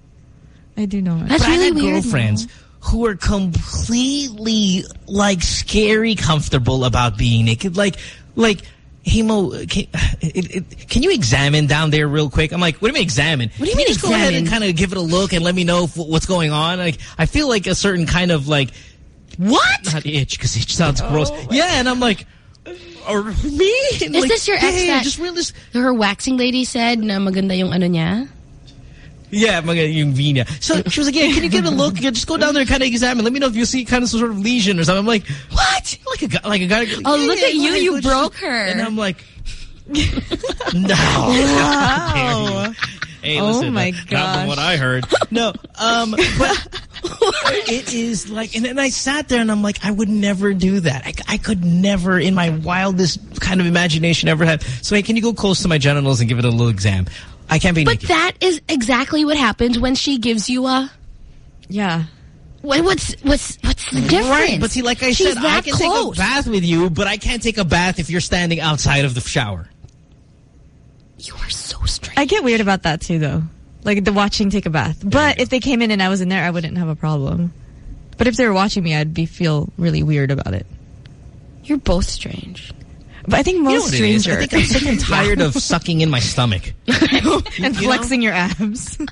I do not. That's but really I've weird. girlfriends who are completely like scary comfortable about being naked. Like, like, hey Mo, can, it, it, can you examine down there real quick? I'm like, what do you mean examine? What do you Can mean just go ahead and kind of give it a look and let me know what's going on? Like, I feel like a certain kind of like, what? Not itch, because itch sounds oh gross. Yeah, and I'm like, or me? And Is like, this your ex hey, that just real this her waxing lady said na maganda yung ano niya? Yeah, yung Vina. So she was like, yeah, can you give it a look? Just go down there and kind of examine. Let me know if you see kind of some sort of lesion or something. I'm like, what? Like a guy, like a guy. Oh, yeah, look yeah, at you, you broke her. And I'm like, no. Wow. Hey, Oh listen, my god! not from what I heard. No, um, but it is like, and then I sat there and I'm like, I would never do that. I, I could never, in my wildest kind of imagination, ever have. So, hey, can you go close to my genitals and give it a little exam? I can't be But naked. that is exactly what happens when she gives you a. Yeah. What's what's what's the difference? Right, but see, like I She's said, I can close. take a bath with you, but I can't take a bath if you're standing outside of the shower. You are so strange. I get weird about that too, though. Like the watching take a bath. But if they came in and I was in there, I wouldn't have a problem. But if they were watching me, I'd be feel really weird about it. You're both strange. But I think You know most what it is? stranger. I think I'm sick and tired of sucking in my stomach. and flexing your abs.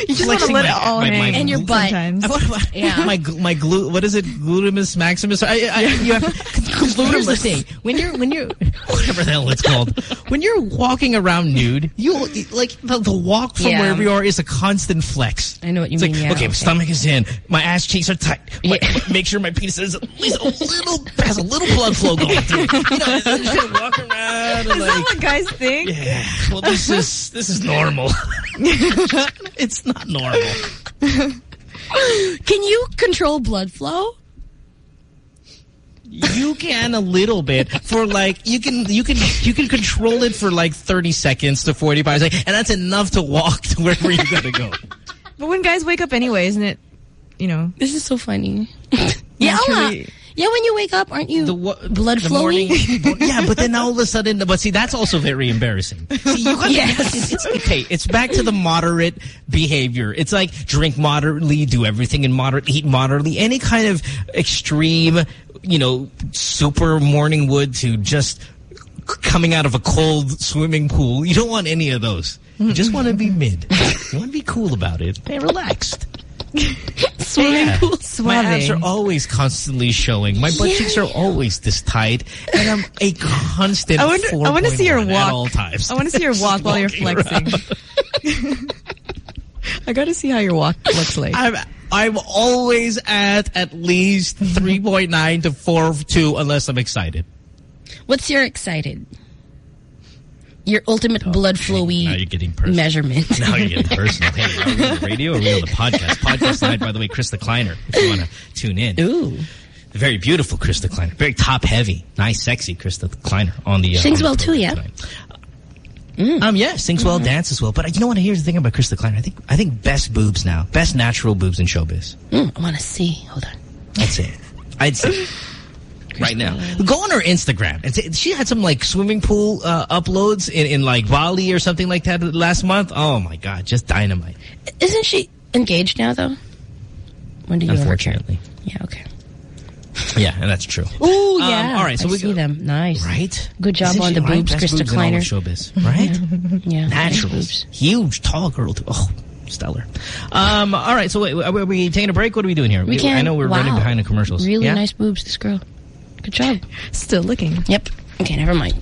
you just want to let my- it all my- hang. my- And your butt. Sometimes. Yeah. my gl- my glu what is it gluteus maximus I, I, you have because here's the thing when you're when you're whatever the hell it's called when you're walking around nude you like the, the walk from Yeah. wherever you are is a constant flex I know what you it's mean, like yeah, okay, okay. stomach is in my ass cheeks are tight my, make sure my penis is at least a little has a little blood flow going through you know and then you walk around and Is like that what guys think? yeah well this is this is normal it's not normal Can you control blood flow? You can a little bit for like you can you can you can control it for like 30 seconds to 45 seconds and that's enough to walk to wherever you gotta go. But when guys wake up anyway, isn't it, you know? This is so funny. yeah, Naturally- yeah. When you wake up, aren't you the blood The flowing? morning, yeah, but then all of a sudden, but see, that's also very embarrassing. See, you Yes. it's, okay, it's back to the moderate behavior. It's like drink moderately, do everything in moderate, eat moderately. Any kind of extreme, you know, super morning wood to just coming out of a cold swimming pool. You don't want any of those. You just want to be mid. You want to be cool about it. Hey, relaxed. Swimming Yeah. pool. My abs are always constantly showing. My butt cheeks are always this tight, and I'm a constant. I wonder- I wanna see your walk. at all times. I want to see your walk while you're flexing. I got to see how your walk looks like. I'm I'm always at at least 3.9 to 4.2 unless I'm excited. What's your excited? Your ultimate blood flowy Oh, Now you're getting personal. measurement. Now you're getting personal. Hey, are we on the radio or are we on the podcast? Podcast night, by the way, Krista Kleiner, if you want to tune in. Ooh. The very beautiful Krista Kleiner. Very top heavy. Nice, sexy Krista Kleiner on the. Uh, Sings well too, yeah? tonight. Um, yeah, sings well, dances well. But you know what? Here's the thing about Krista Kleiner. I think I think best boobs now, best natural boobs in showbiz. Mm, I want to see. Hold on. That's it. I'd say right now. Go on her Instagram. And say- she had some like swimming pool uh, uploads in, in like Bali or something like that last month. Oh my god, just dynamite. Isn't she engaged now, though? When do you Unfortunately, Yeah, okay. yeah, and that's true. Ooh, Um, yeah. all right, so I we see go- them. Nice. Right? Good job Isn't on the boobs, Krista boobs in all of Kleiner. showbiz, right? Yeah. Naturals. Huge, tall girl, too. Oh, stellar. Um, all right, so wait, are we taking a break? What are we doing here? We can. I know we're wow. running behind the commercials. Really Yeah? nice boobs, this girl. Good job. Still looking. Yep. Okay, never mind.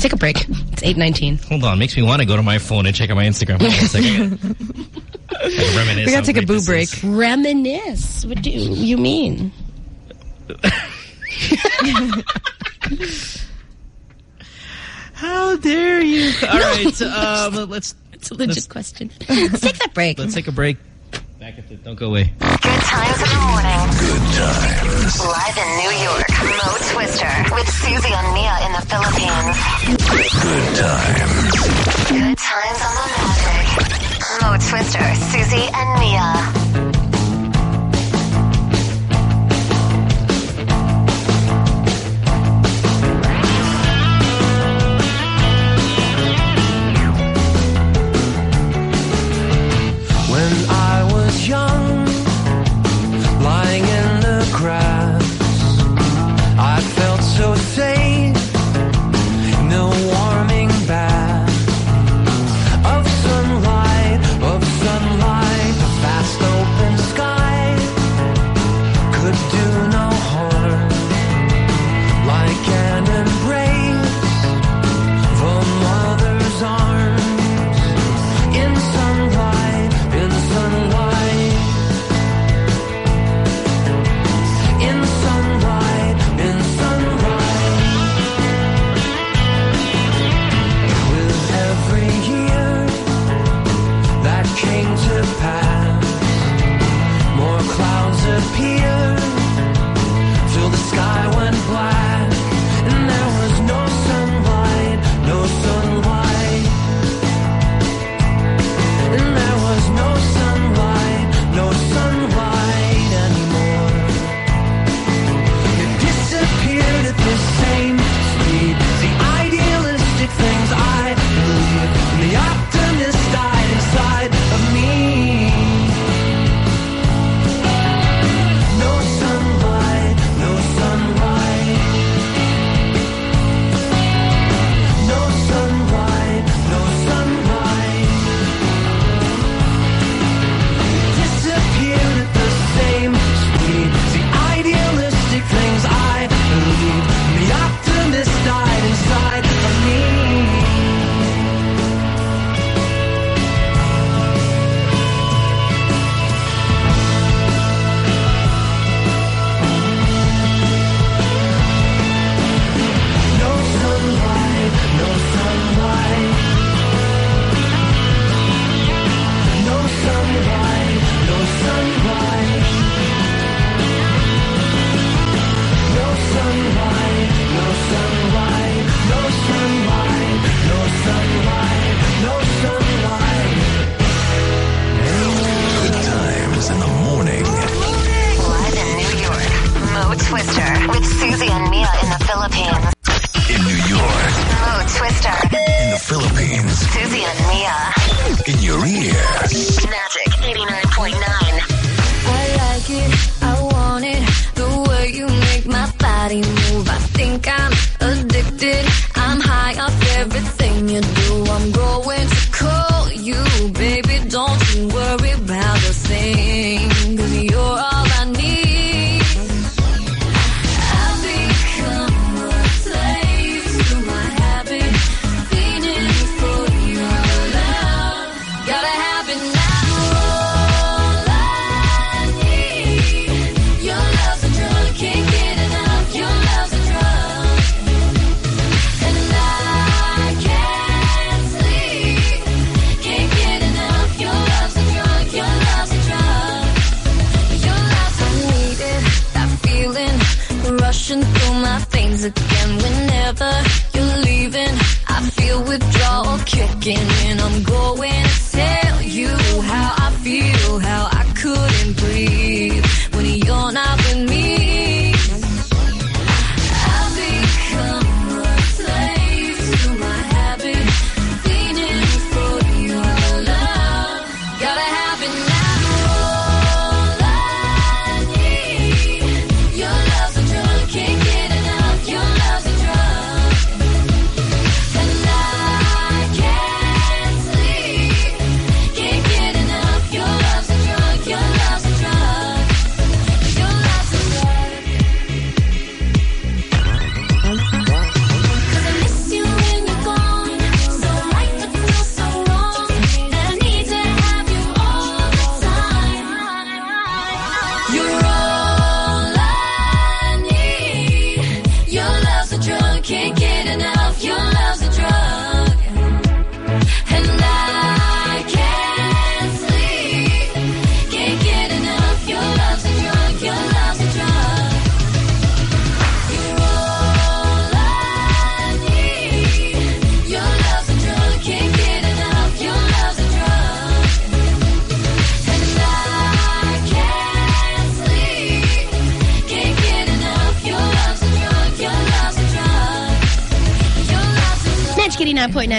Take a break. It's 8.19. Hold on, makes me want to go to my phone and check out my Instagram. Hold a second. Reminisce We gotta take a boo break. is. Reminisce. What do you mean? How dare you? All right, um, let's. It's a legit let's, question. Let's take that break. let's take a break. Back at the, don't go away. Good times in the morning. Good times. Live in New York, Mo Twister with Susie and Mia in the Philippines. Good times. Good times on the magic. Mo Twister, Susie and Mia.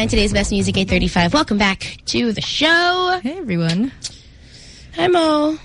today's Best Music 835. Welcome back to the show. Hey, everyone. Hi, Mo.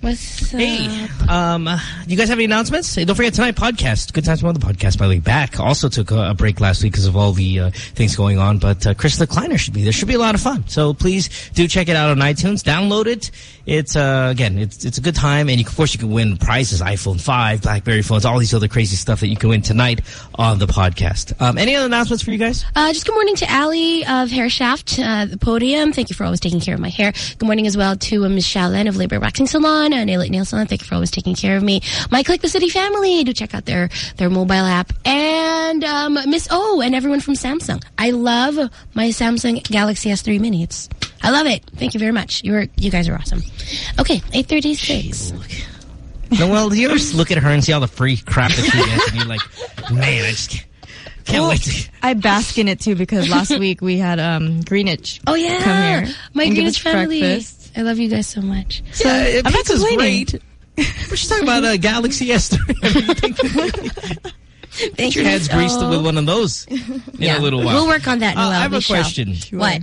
What's up? Hey, um, uh, you guys have any announcements? Hey, don't forget tonight podcast. Good times on the podcast. By the way, back also took a, a break last week because of all the uh, things going on. But uh, Chris the Kleiner should be there. Should be a lot of fun. So please do check it out on iTunes. Download it. It's uh, again, it's it's a good time, and you, of course you can win prizes: iPhone 5, BlackBerry phones, all these other crazy stuff that you can win tonight on the podcast. Um, any other announcements for you guys? Uh, just good morning to Allie of Hair Shaft, uh, the podium. Thank you for always taking care of my hair. Good morning as well to uh, Ms. Shaolin of Lay Bare Waxing Salon, Nail It Nail Salon. Thank you for always taking care of me. My Click the City family. Do check out their, their mobile app. And um, Miss O and everyone from Samsung. I love my Samsung Galaxy S3 Mini. It's, I love it. Thank you very much. You are, you guys are awesome. Okay, 836. No, well, you just look at her and see all the free crap that she gets, and you're like, man, I just can't, can't Well, wait to. I bask in it too because last week we had um Greenwich. Oh yeah, come here. my Greenwich family. breakfast. I love you guys so much. So Yeah, I'm not complaining. great. We're just talking about a Galaxy S3. Thank Get your you, hands Miss greased with one of those in Yeah, a little while. we'll work on that, Uh, I have a question. What?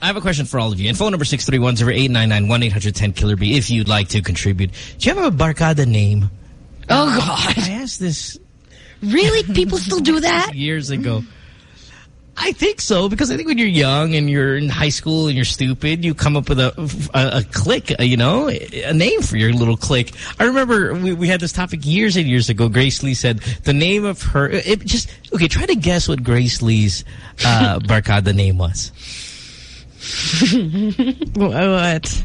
I have a question for all of you. And phone number 631-0899-1810 Killer B if you'd like to contribute. Do you have a Barkada name? Oh, God. I asked this Really? People still do that? years ago. I think so because I think when you're young and you're in high school and you're stupid, you come up with a a, a click, uh, you know, a name for your little click. I remember we, we had this topic years and years ago. Grace Lee said the name of her. It just okay. Try to guess what Grace Lee's uh, Barcada name was. what?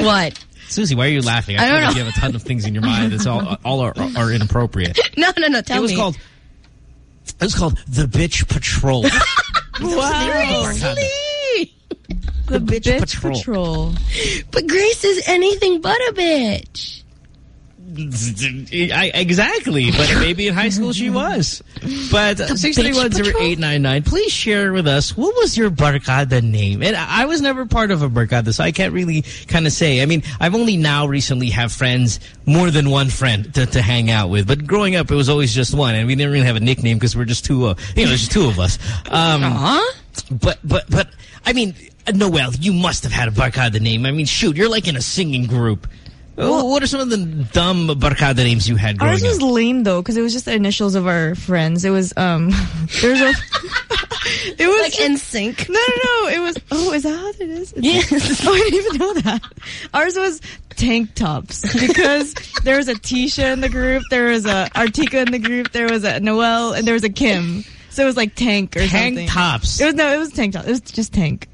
what? Susie, why are you laughing? I feel don't like know. You have a ton of things in your mind that's all all are, are inappropriate. No, no, no. Tell it was me. called. It was called the Bitch Patrol. wow. Seriously? The Bitch bitch Patrol. patrol. But Grace is anything but a bitch. I, exactly, but maybe in high school she was. But uh, six three one zero eight nine nine. Please share with us what was your barkada name. And I was never part of a barkada, so I can't really kind of say. I mean, I've only now recently have friends, more than one friend to, to hang out with. But growing up, it was always just one, and we didn't really have a nickname because we're just two. Uh, you know, there's just two of us. Um, But but but I mean, uh, Noelle, you must have had a barkada name. I mean, shoot, you're like in a singing group. Oh, what are some of the dumb barkada names you had growing Ours was up? lame though, because it was just the initials of our friends. It was um, there's a, it was Like in sync. No, no, no. It was. Oh, is that how it is? It's- Yes. Oh, I didn't even know that. Ours was tank tops because there was a Tisha in the group, there was a Artika in the group, there was a Noelle, and there was a Kim. So it was like tank or Tank something. tops. It was no, it was tank top. It was just tank,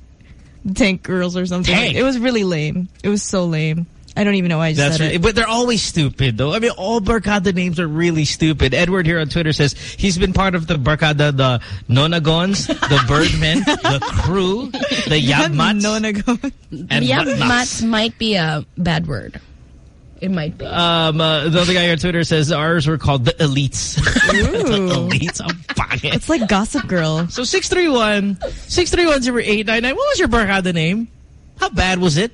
tank girls or something. Tank. It was really lame. It was so lame. I don't even know why I just That's said right. it. But they're always stupid, though. I mean, all Barkada names are really stupid. Edward here on Twitter says he's been part of the Barkada, the Nonagons, the Birdmen, the Crew, the Yabmats. Nonagon. And yeah, whatnots. might be a bad word. It might be. Um, uh, the other guy on Twitter says ours were called the Elites. the Ooh. Elites. Ang pangit. It's like Gossip Girl. So 631 631 What was your Barkada name? How bad was it?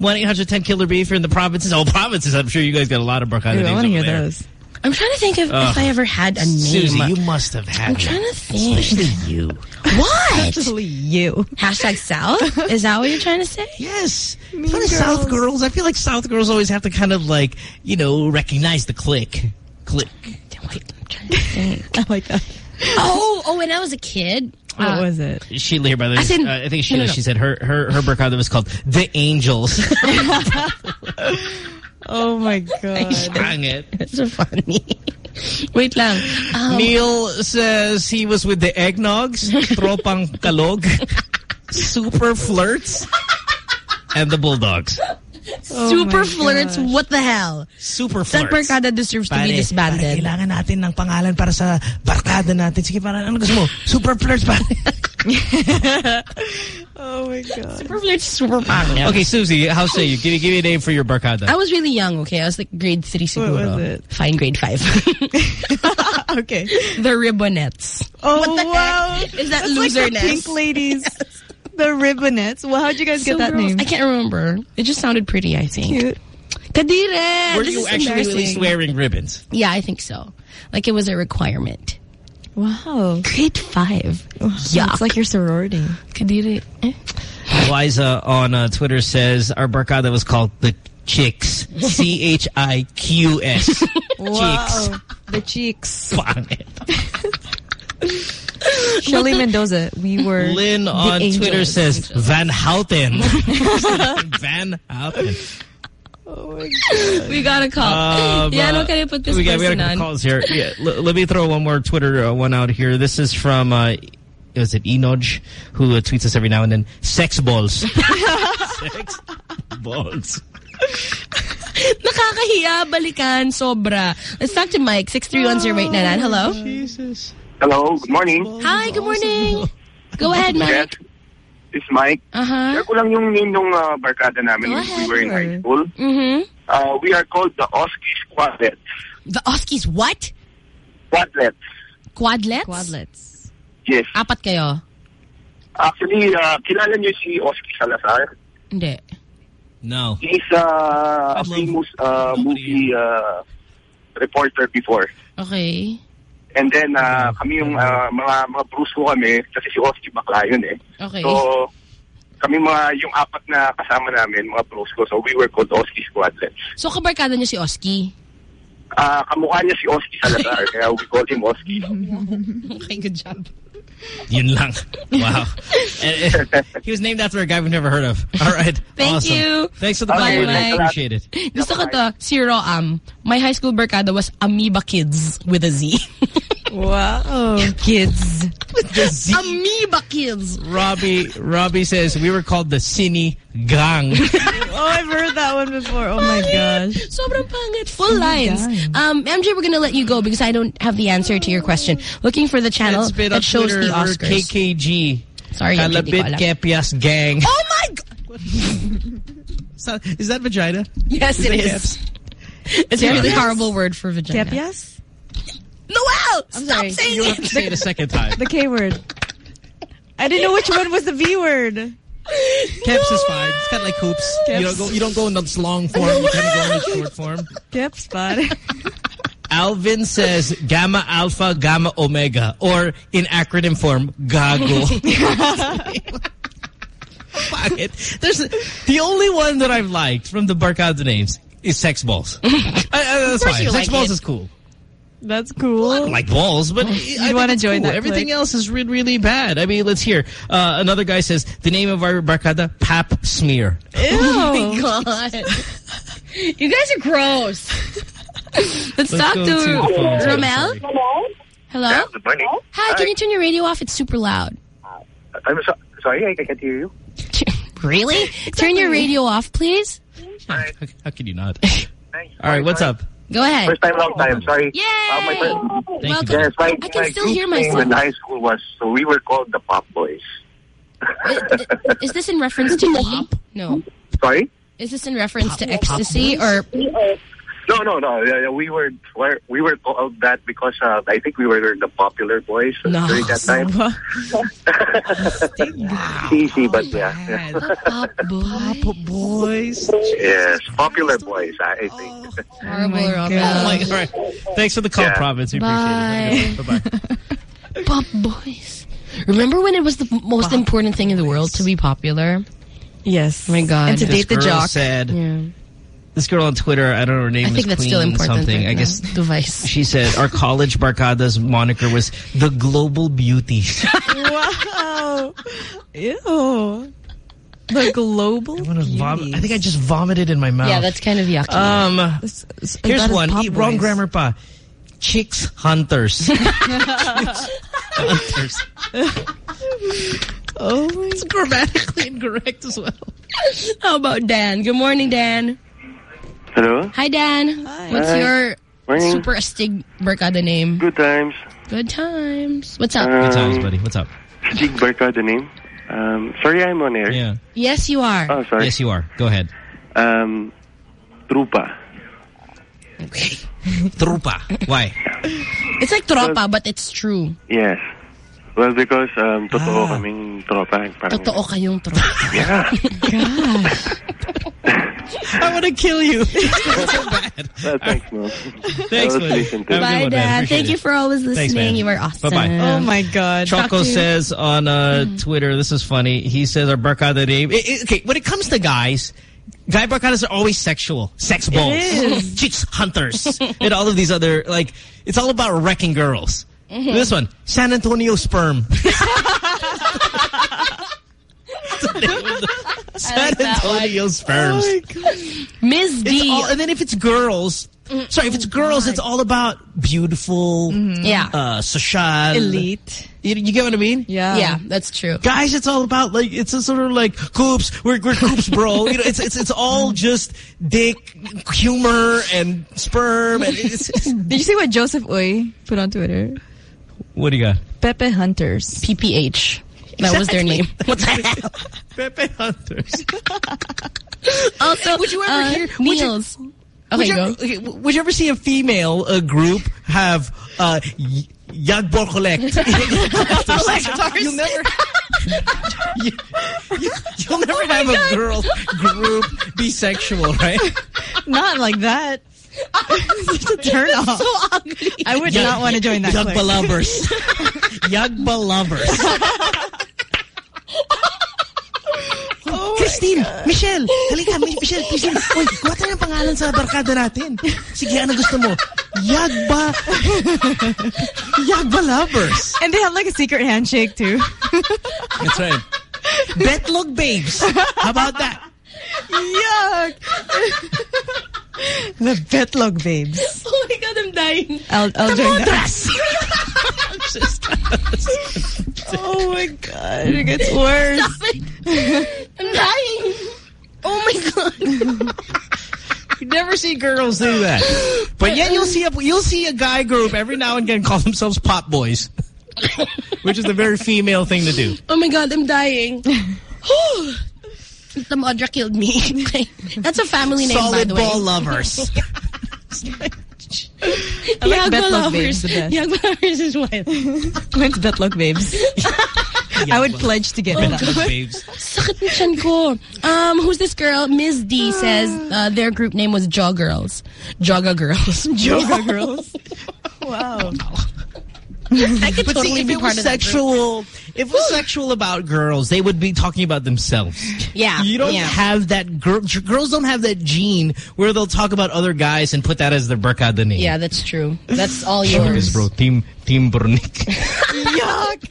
1-800-10 Killer Beef. You're in the provinces. Oh, provinces. I'm sure you guys got a lot of Barkada names I want to hear there. those. I'm trying to think of Ugh. if I ever had a name. Susie, you must have had I'm one. trying to think. Especially you. What? Especially you. Hashtag South? Is that what you're trying to say? Yes. It's one of South girls. I feel like South girls always have to kind of like, you know, recognize the click. Click. I like that. Oh, oh, when I was a kid. What uh, was it? Sheila here, by the way. I said- uh, I think Sheila, no, no, no. she said her, her, her Barkada was called The Angels. Oh my god. Dang it. It's so funny. Wait lang. Um, Neil says he was with the eggnogs, tropang kalog, super flirts, and the bulldogs. Oh super my flirts. gosh. What the hell? Super flirts. That flirts. barkada deserves to be disbanded. pare, kailangan natin ng pangalan para sa barkada natin. Sige, para ano gusto mo? Super flirts, pare. Oh my god. Super flirts, super pangit. Okay, Susie, how say you? Give me, give me a name for your barkada. I was really young, okay? I was like grade three What was it? Fine, grade five. Okay. the Ribbonettes. Oh What the wow. heck? Is that That's like the loserness? pink ladies. the ribbonettes. Well, how'd you guys So get that gross. name? I can't remember. It just sounded pretty, I think. Cute. Kadire! Were you actually at least wearing ribbons? Yeah, I think so. Like it was a requirement. Wow. Grade five. Yeah. It's like your sorority. Kadire. Eh? Liza on uh, Twitter says our barkada was called the Chicks. C-H-I-Q-S. Wow. The cheeks. Pangit. Shelly Mendoza. We were Lynn the on Twitter angels. says Van Houten. Van Houten. Oh my god. We got a call. Um, yeah, uh, no, can I put this we got, we person got a on? couple calls here. Yeah, let me throw one more Twitter uh, one out here. This is from, uh, is it Enoj, who uh, tweets us every now and then. Sex balls. Sex balls. Nakakahiya, balikan, sobra. Let's talk to Mike, 6310899. Hello? Jesus. Hello, good morning. Hi, good morning. Go ahead, Yes, Mike. this is Mike. Uh-huh. Share ko lang yung name ng uh, barkada namin Go when we were in ahead. high school. Mm-hmm. Uh, we are called the Oskies Quadlets. The Oskies what? Quadlets. Quadlets? Quadlets. Yes. Apat kayo? Actually, uh, kilala niyo si Oski Salazar. Hindi. No. He's uh, a famous uh, movie uh, reporter before. Okay. And then, uh, kami yung uh, mga mga Bruce ko kami, kasi si Oski bakla yun eh. Okay. So, kami mga, yung apat na kasama namin, mga Bruce ko, so we were called Oski Squadlets. So, kabarkada niyo si Oski? Ah, kamukha niya si Oski Salazar, kaya we call him Oski. okay, good job. Yun lang. Wow. And, uh, he was named after a guy we've never heard of. All right. Thank awesome. you. Thanks for the Bye, call. man. Appreciate it. Gusto ko to, si Roam. My high school barkada was Amoeba Kids with a Z. Wow. Kids. With the Z. Amoeba Kids. Robbie, Robbie says we were called the Cine Gang. Oh, I've heard that one before. Oh my gosh. Sobrang pangit. Full lines. Um, MJ, we're gonna let you go because I don't have the answer to your question. Looking for the channel It's been that shows Twitter, the Oscars. KKG. Sorry, MJ, di ko Kalabit alam. Kepias Gang. Oh my god! Is that vagina? Yes, Is it it is. caps? It's a really horrible word for vagina. Kepias? Noelle! I'm Stop sorry. saying You- it! Say it a second time. The K word. I didn't know which one was the V word. Keps is fine. It's kind of like hoops. You don't go. You don't go in the long form. You kind of go in the short form. Kep spot. Alvin says gamma alpha gamma omega or in acronym form gago. Bakit? There's the only one that I've liked from the Barkada names is sex balls. I, that's fine. Sex like balls it. is cool. That's cool. I don't like balls, but You I wanna join cool. that Everything clique? else is really, really bad. I mean, let's hear. Uh, another guy says the name of our Barkada, Pap Smear. Oh my god. You guys are gross. Let's, Let's talk to, to. Romel. Hello? Yeah, good morning. Hi, can you turn your radio off? It's super loud. I'm so, sorry, I can't hear you. Really? Turn your radio off, please. How, how can you not? All right, what's up? Go ahead. First time, long time. Sorry. Yay! Uh, my first, Thank Welcome. you. yes, my, I can my still hear myself. in high school was, so we were called the Pop Boys. Is this in reference to pop? No. Sorry? Is this in reference to ecstasy or No, no, no. Yeah, yeah, we were we're- were called that because uh, I think we were the popular boys No. during that time. Easy, but yeah. pop boy? boys? yes, popular boys. I I think. Horrible, my God. Oh all right. Thanks for the call, Yeah. Province. We appreciate it. Bye-bye. Pop boys. Remember when it was the most important thing in the world to be popular? Yes. Oh my God. And to This date the jock. said, Yeah. This girl on Twitter, I don't know her name I is think that's Queen still important. something. right I now. guess device. she said our college Barkada's moniker was the Global Beauties. wow. Ew. The global. I, I think I just vomited in my mouth. Yeah, that's kind of yucky. Um, This- this- here's one. Pop E- wrong Boys. grammar pa. Chicks hunters. hunters. Oh my It's grammatically incorrect as well. How about Dan? Good morning, Dan. Hello? Hi, Dan. Hi. What's Hi. your Morning. super astig barkada name? Good times. Good times. What's up? Um, Good times, buddy. What's up? Stig Barca, the name. Um, sorry, I'm on air. Yeah. yes, you are. Oh, sorry. Yes, you are. Go ahead. Um, Trupa. Okay. Trupa. Why? It's like tropa, but it's true. Yes. Well, because um, totoo Ah. kaming tropa. Parang, Totoo kayong tropa. Yeah. I want to kill you. so bad. Uh, thanks, man. Thanks, I buddy. listening to Have it. Bye, good one, man. Dan. Appreciate Thank you for always listening. man. you are awesome. Bye-bye. Oh my god. Talk Choco says on uh, Twitter, this is funny. He says our Barkada name. i- i- okay, when it comes to guys, guy Barkadas are always sexual. Sex balls. is. Chicks hunters. and all of these other, like, it's all about wrecking girls. Mm-hmm. This one, San Antonio sperm. San that one. Antonio sperms. Ms. D. all, and then if it's girls, sorry, if it's girls, it's all about beautiful, yeah. uh, social, Elite. You, you get what I mean? Yeah. yeah, that's true. Guys, it's all about like it's a sort of like coops. We're we're coops, bro. you know, it's it's it's all just dick, humor, and sperm. And it's, it's- Did you see what Joseph Uy put on Twitter? what do you got? Pepe Hunters. PPH. That was their name. What the hell? Pepe Hunters. Also, Would you ever uh, hear- would you- Niels. would, Okay, you go. ever, would you ever see a female uh, group have uh, Yagbor collect? You'll never. you, you, will never have a girl group be sexual, right? Not like that. It's a turn off. So ugly. I would not want to join that Yagba clique. lovers. Yagba lovers. Oh Christine, Michelle, halika, Michelle, Christine. Uy, kuha tayo ng pangalan sa barkada natin. Sige, ano gusto mo? Yagba. Yagba lovers. And they have like a secret handshake too. That's right. Betlog babes. How about that? Yuck. the Betlog babes. Oh my god, I'm dying. I'll, I'll join that. Just- Oh my god, it gets worse. It. I'm dying. Oh my god. You never see girls do that. But yet you'll see a you'll see a guy group every now and again call themselves pop boys. Which is a very female thing to do. Oh my god, I'm dying. the Modra killed me. That's a family name, by Solid the way. Solid ball lovers. I like Yagba Betlog lovers. babes the best. Yagba lovers is what? Mine's Betlog babes. I would pledge to get that. Sakit ng tiyan ko. Um, who's this girl? Ms. D says uh, their group name was Jaw Girls. Jaga Girls. Jaga Girls. Wow. I could But totally see, if be it part was sexual, if it was sexual about girls, they would be talking about themselves. Yeah, You don't yeah. have that girl. Girls don't have that gene where they'll talk about other guys and put that as their barkada name. Yeah, that's true. That's all yours. bro. Team Team Burnik. Yuck.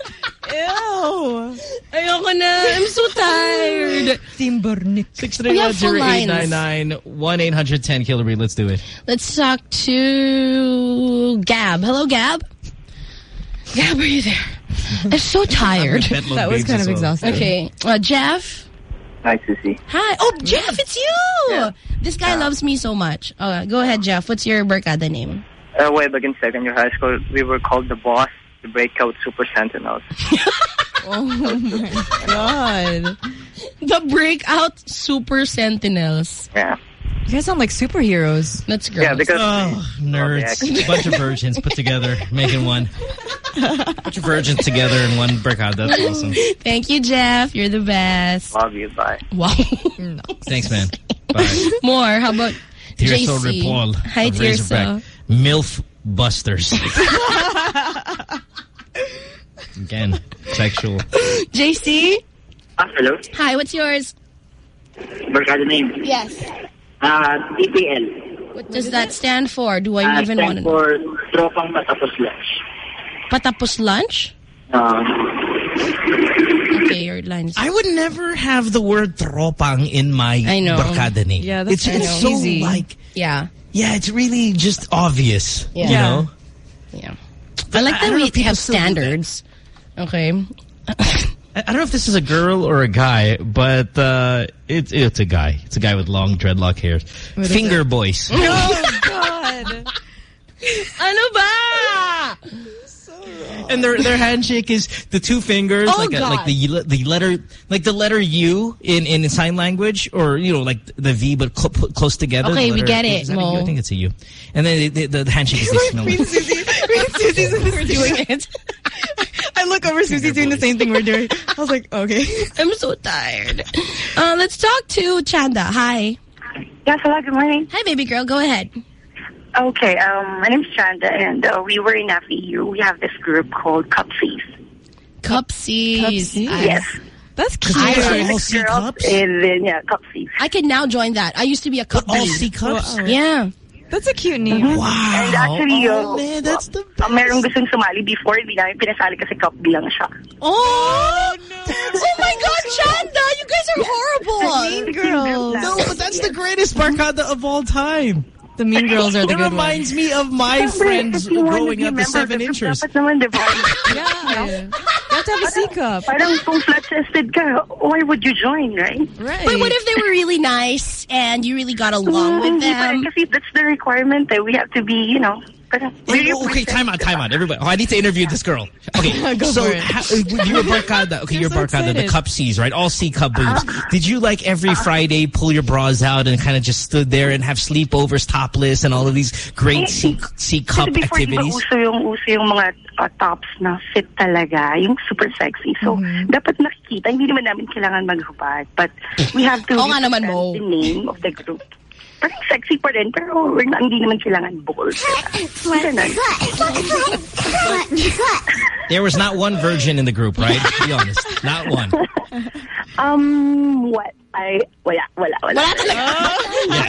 Ew. Ayoko na. I'm so tired. Team Burnik. Six We have full lines. 1-800-10 Let's do it. Let's talk to Gab. Hello, Gab. Gab, are you there? I'm so tired. That was kind of exhausting. Okay. Uh, Jeff. Hi, Sissy. Hi. Oh, Jeff, it's you. This guy loves me so much. Uh, go ahead, Jeff. What's your Barkada name? Uh, way back in second year high school, we were called the boss, the breakout super sentinels. Oh my god. The Breakout Super Sentinels. Yeah. You guys sound like superheroes. That's great. Yeah, because- Oh, nerds. A bunch of virgins put together, making one. bunch of virgins together in one barkada. That's awesome. Thank you, Jeff. You're the best. Love you. Bye. Wow. Thanks, man. Bye. More. How about Tirso JC? Ripoll. Hi, of Razorback. Tirso. MILF Busters. Again, sexual. JC? Ah, hello? Hi, what's yours? Barkada name? Yes. Uh, TPL. What does that stand for? Do I Uh, even want to know? for Tropang Patapos Lunch. Patapos lunch? Uh, Okay, your lines. I would never have the word tropang in my I know. barkada name. Yeah, it's, that's- I it's so Easy. like Yeah. yeah, it's really just obvious. Yeah. You know? Yeah. I like that don't we have still do that. standards. Okay. I I don't know if this is a girl or a guy, but uh, it's it's a guy. It's a guy with long dreadlock hair. What is Finger boys. Oh god. ano ba? and their their handshake is the two fingers, Oh, like a, like the the letter like the letter U in in sign language, or you know like the V but cl put close together. Okay, The we get it, is that? Mo. I think it's a U. And then the, the, the handshake is they smell. Queen Susie. Queen Susie's in the doing it. I look over Susie doing the same thing we're doing. I was like, okay. I'm so tired. Uh, let's talk to Chanda. Hi. Yes, hello, good morning. Hi, baby girl. Go ahead. Okay, um, my name's Chanda, and uh, we were in FEU. We have this group called Cupsies. Cupsies. Yes. That's cute. I all C cups? And then, yeah, Cupsies. I can now join that. I used to be a cup. all. C cups? Yeah. That's a cute name. And actually, Oh, uh, man, that's the uh, merong gustong sumali before, hindi namin pinasali kasi cup lang siya. Oh, oh my God, Chanda, you guys are horrible. Mean Girls. No, but that's the greatest barkada of all time. The Mean Girls are the it good reminds me of my friends if you wanna growing up, the seven the group, inchers. Dapat naman, di ba? Yeah. You have to have a C cup. Parang kung flat-chested ka, why would you join, right? Right. But what if they were really nice and you really got along with Hindi pa rin them? Kasi that's the requirement that we have to be, you know, oh, okay, time out, time out, everybody. Oh, I need to interview this girl. Okay, Go so how, you're barkada. Okay, you're, so barkada. The cup C's, right? All C cup boobs. Uh-huh. Did you like every Friday pull your bras out and kind of just stood there and have sleepovers, topless, and all of these great C, C cup Kasi before, di ba, activities? uso yung, uso yung mga uh, tops na fit talaga, yung super sexy. So, dapat nakikita, hindi naman namin kailangan maghubad. But we have to Oo nga naman, Mo. the name of the group. Parang sexy pa rin, pero we're not, hindi naman kailangan balls. There was not one virgin in the group, right? Be honest, not one. Um, what? I, wala, wala, wala. Wala talaga.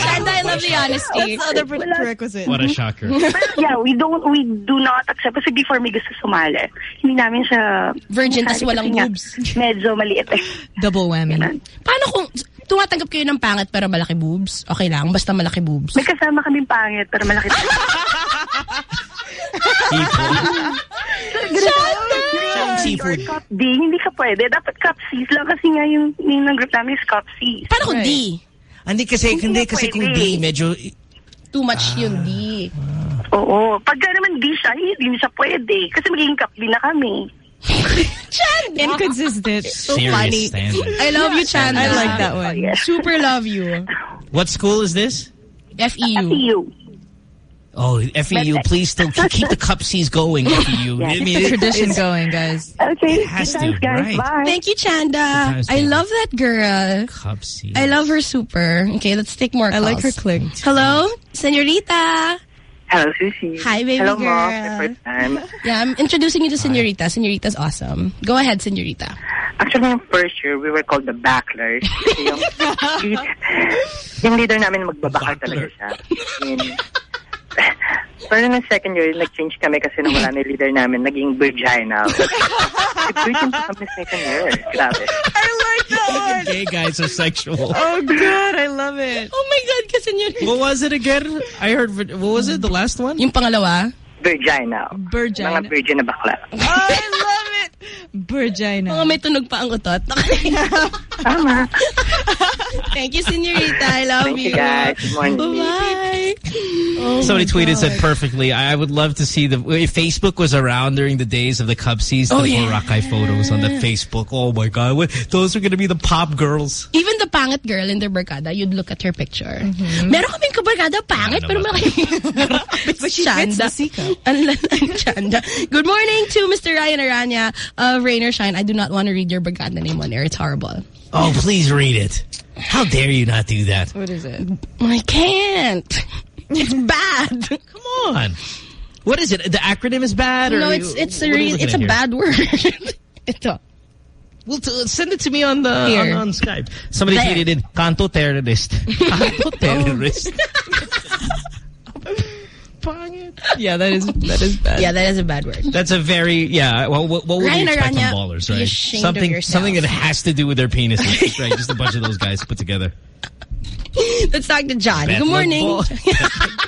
Chanda, I love the honesty. That's the other pre- prerequisite. What a shocker. Pero yeah, we don't, we do not accept. Kasi before may gusto sumali, hindi namin siya... Virgin, tas sumali walang kasi boobs. Medyo maliit eh. Double whammy. Paano kung tumatanggap kayo ng pangit pero malaki boobs? Okay lang, basta malaki boobs. May kasama kaming pangit, pero malaki. Siyang seafood. Cup D, hindi ka pwede. Dapat cup C's lang kasi nga yung name ng group namin is cup C's. Paano kung D? Hindi kasi, hindi kasi kung di, medyo... Too much yun, D. Oo. Pagka naman di siya, hindi siya pwede. Kasi magiging cup D na kami. Chanda! Inconsistent. So Serious funny. standard. I love you, Chanda. I like that one. Super love you. What school is this? FEU. FEU. Oh, FEU, please still keep, keep the cup seas going, FEU. I mean, it- Tradition it's- going, guys. Okay. has to, guys. right. Bye. Thank you, Chanda. I love that girl. Cup seas. I love her super. Okay, let's take more I like her click. Hello, Senorita. Hello, Susie. Hi, baby Hello, girl. Mom. First time. Yeah, I'm introducing you to Senorita. Senorita's awesome. Go ahead, Senorita. Actually, yung first year, we were called the Backlers. Kasi yung, lead, yung leader namin magbabakal talaga siya. And, pero nung second year, nag-change kami kasi nung wala na yung leader namin, naging Virginia. Virgin pa kami second year. Grabe. I like that one. Gay guys are sexual. Oh, God. I love it. Oh my God, ka Senorita. What was it again? I heard, what was it, the last one? Yung pangalawa? Virginia. Virgin. Mga virgin na bakla. Oh, I love it. Virgin. Mga may tunog pa ang utot. Tama. Thank you, Senorita. I love Thank you. you, guys. Good morning. Bye. Oh Somebody tweeted God. said perfectly. I I would love to see the if Facebook was around during the days of the Cub seas, Oh, the yeah. Boracay photos on the Facebook. Oh my God, those are going to be the pop girls. Even the pangit girl in the barkada, you'd look at her picture. Mm-hmm. Meron kaming kabarkada pangit, pero malaki. But she fits the sikap. Ang lalang Chanda. Good morning to Mr. Ryan Araña of Rain or Shine. I do not want to read your barkada name on air. It's horrible. Oh, please read it. How dare you not do that? What is it? I can't. It's bad. Come on. What is it? The acronym is bad? Or no, it's it's a what are we real, looking it's a here? bad word. Ito. Well, t- send it to me on the on, on Skype. Somebody There. tweeted in Kanto terrorist. Kanto oh. terrorist. Yeah, that is that is bad. Yeah, that is a bad word. That's a very yeah. Well, what, what would Ryan you expect Araña, from ballers, right? Something something that has to do with their penises, right? Just a bunch of those guys put together. Let's talk to John. Bad Good morning. I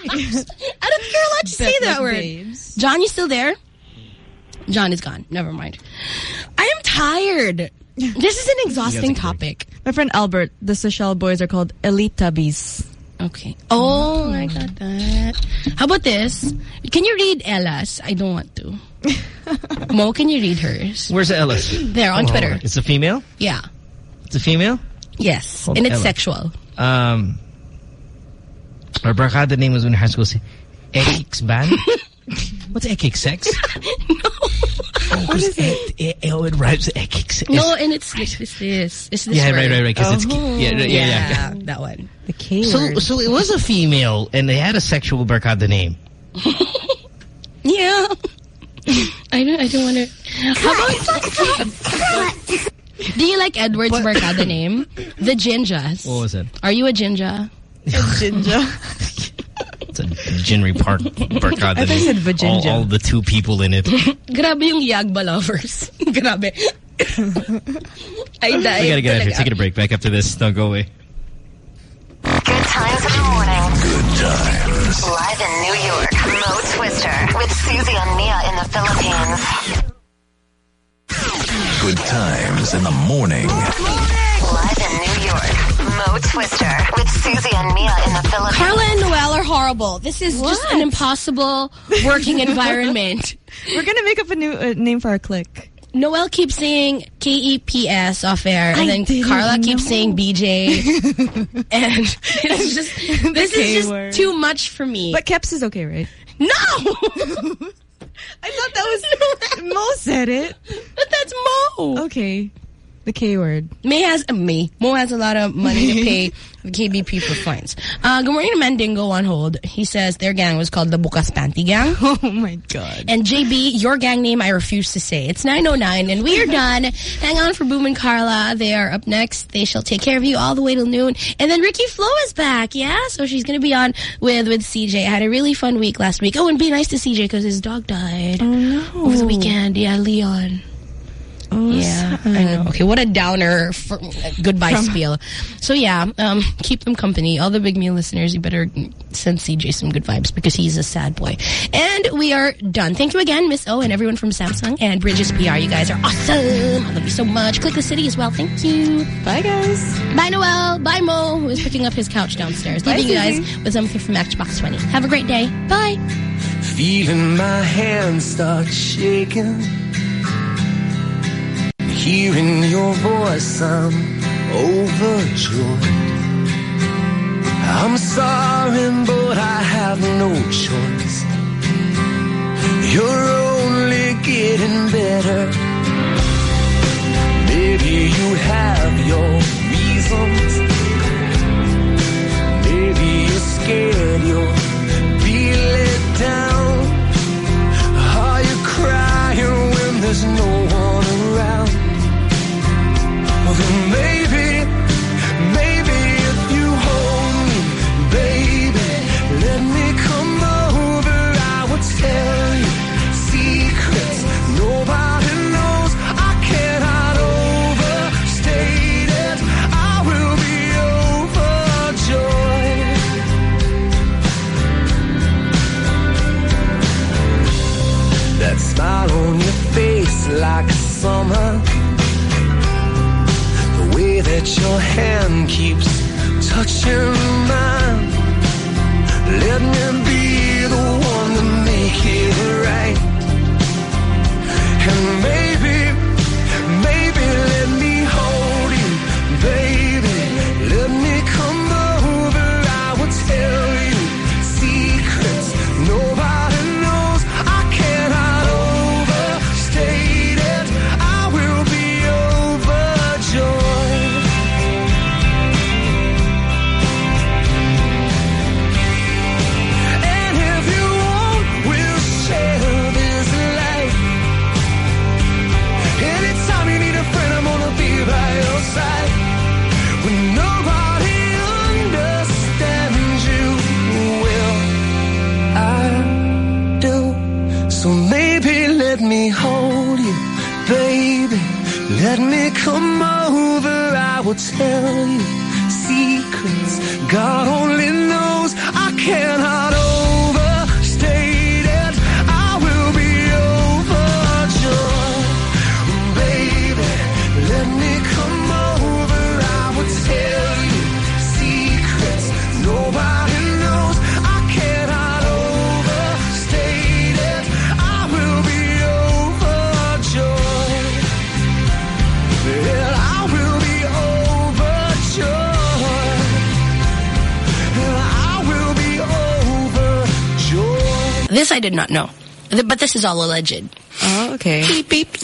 don't care allowed to say Bad that word. babes. John, you still there? John is gone. Never mind. I am tired. This is an exhausting topic. My friend Albert, the Seychelles boys are called Elite Tubbies. Okay. Oh, I got that. How about this? Can you read Ella's? I don't want to. Mo, can you read hers? Where's Ellis? There, on Oh, Twitter. It's a female. Yeah. It's a female. Yes. Hold and it's Ella. sexual. Um, our barkada name was when in high school. say, Ekix band. What's Ekix sex? no. Oh, what is it? It, oh, it rhymes with Ekix. No, and it's this, this, this. It's this Yeah, right, right, right. Because it's yeah, right, yeah, yeah, yeah, that one. The K So, word. so it was a female, and they had a sexual barkada name. Yeah. I don't. I don't want to. How about? Do you like Edward's barkada name? The Ginjas. What was it? Are you a Ginja? Ginger. It's a Jinri Park barkada I thought you name. said Vajinja. All, all the two people in it. we Grabe yung Yagba lovers. Grabe. I died. gotta get out of here. Take Taking a break. Back after this. Don't go away. Good times in the morning. Good times. Live in New York, Mo Twister with Susie and Mia in the Philippines. Good times in the morning. Live in New York, Mo Twister with Susie and Mia in the Philippines. Carla and Noelle are horrible. This is just an impossible working environment. We're gonna make up a new uh, name for our clique. Noelle keeps saying K-E-P-S off air, and I then Carla keeps saying BJ. and it's just, this is just word. too much for me. But Keps is okay, right? no! I thought that was Mo said it. but that's Mo. Okay. The K word. May has uh, me. Mo has a lot of money to pay the KBP for fines. Uh, good morning to Mandingo on hold. He says their gang was called the Bukas Panty Gang. Oh my god. And JB, your gang name I refuse to say. It's 909 and we are done. Hang on for Boom and Carla. They are up next. They shall take care of you all the way till noon. And then Ricky Flo is back, yeah? So she's going to be on with with CJ. I had a really fun week last week. Oh, and be nice to CJ because his dog died. Oh no. Over the weekend. Yeah, Leon. Oh, Yeah, I know. Okay, what a downer for goodbye spiel. So yeah, um, keep them company. All the big meal listeners, you better send CJ some good vibes because he's a sad boy. And we are done. Thank you again, Miss O and everyone from Samsung and Bridges PR. You guys are awesome. I love you so much. Click the city as well. Thank you. Bye guys. Bye Noelle. Bye Mo, who is picking up his couch downstairs. Bye, Leaving you guys with something from Matchbox 20. Have a great day. Bye. Feeling my hands start shaking. Hearing your voice, I'm overjoyed. I'm sorry, but I have no choice. You're only getting better. Maybe you have your reasons. Maybe you're scared you'll be let down. Are you crying when there's no one? Summer. The way that your hand keeps touching mine. Let me tell you secrets God only knows. I cannot I did not know. But this is all alleged. Oh, okay. Beep, beep.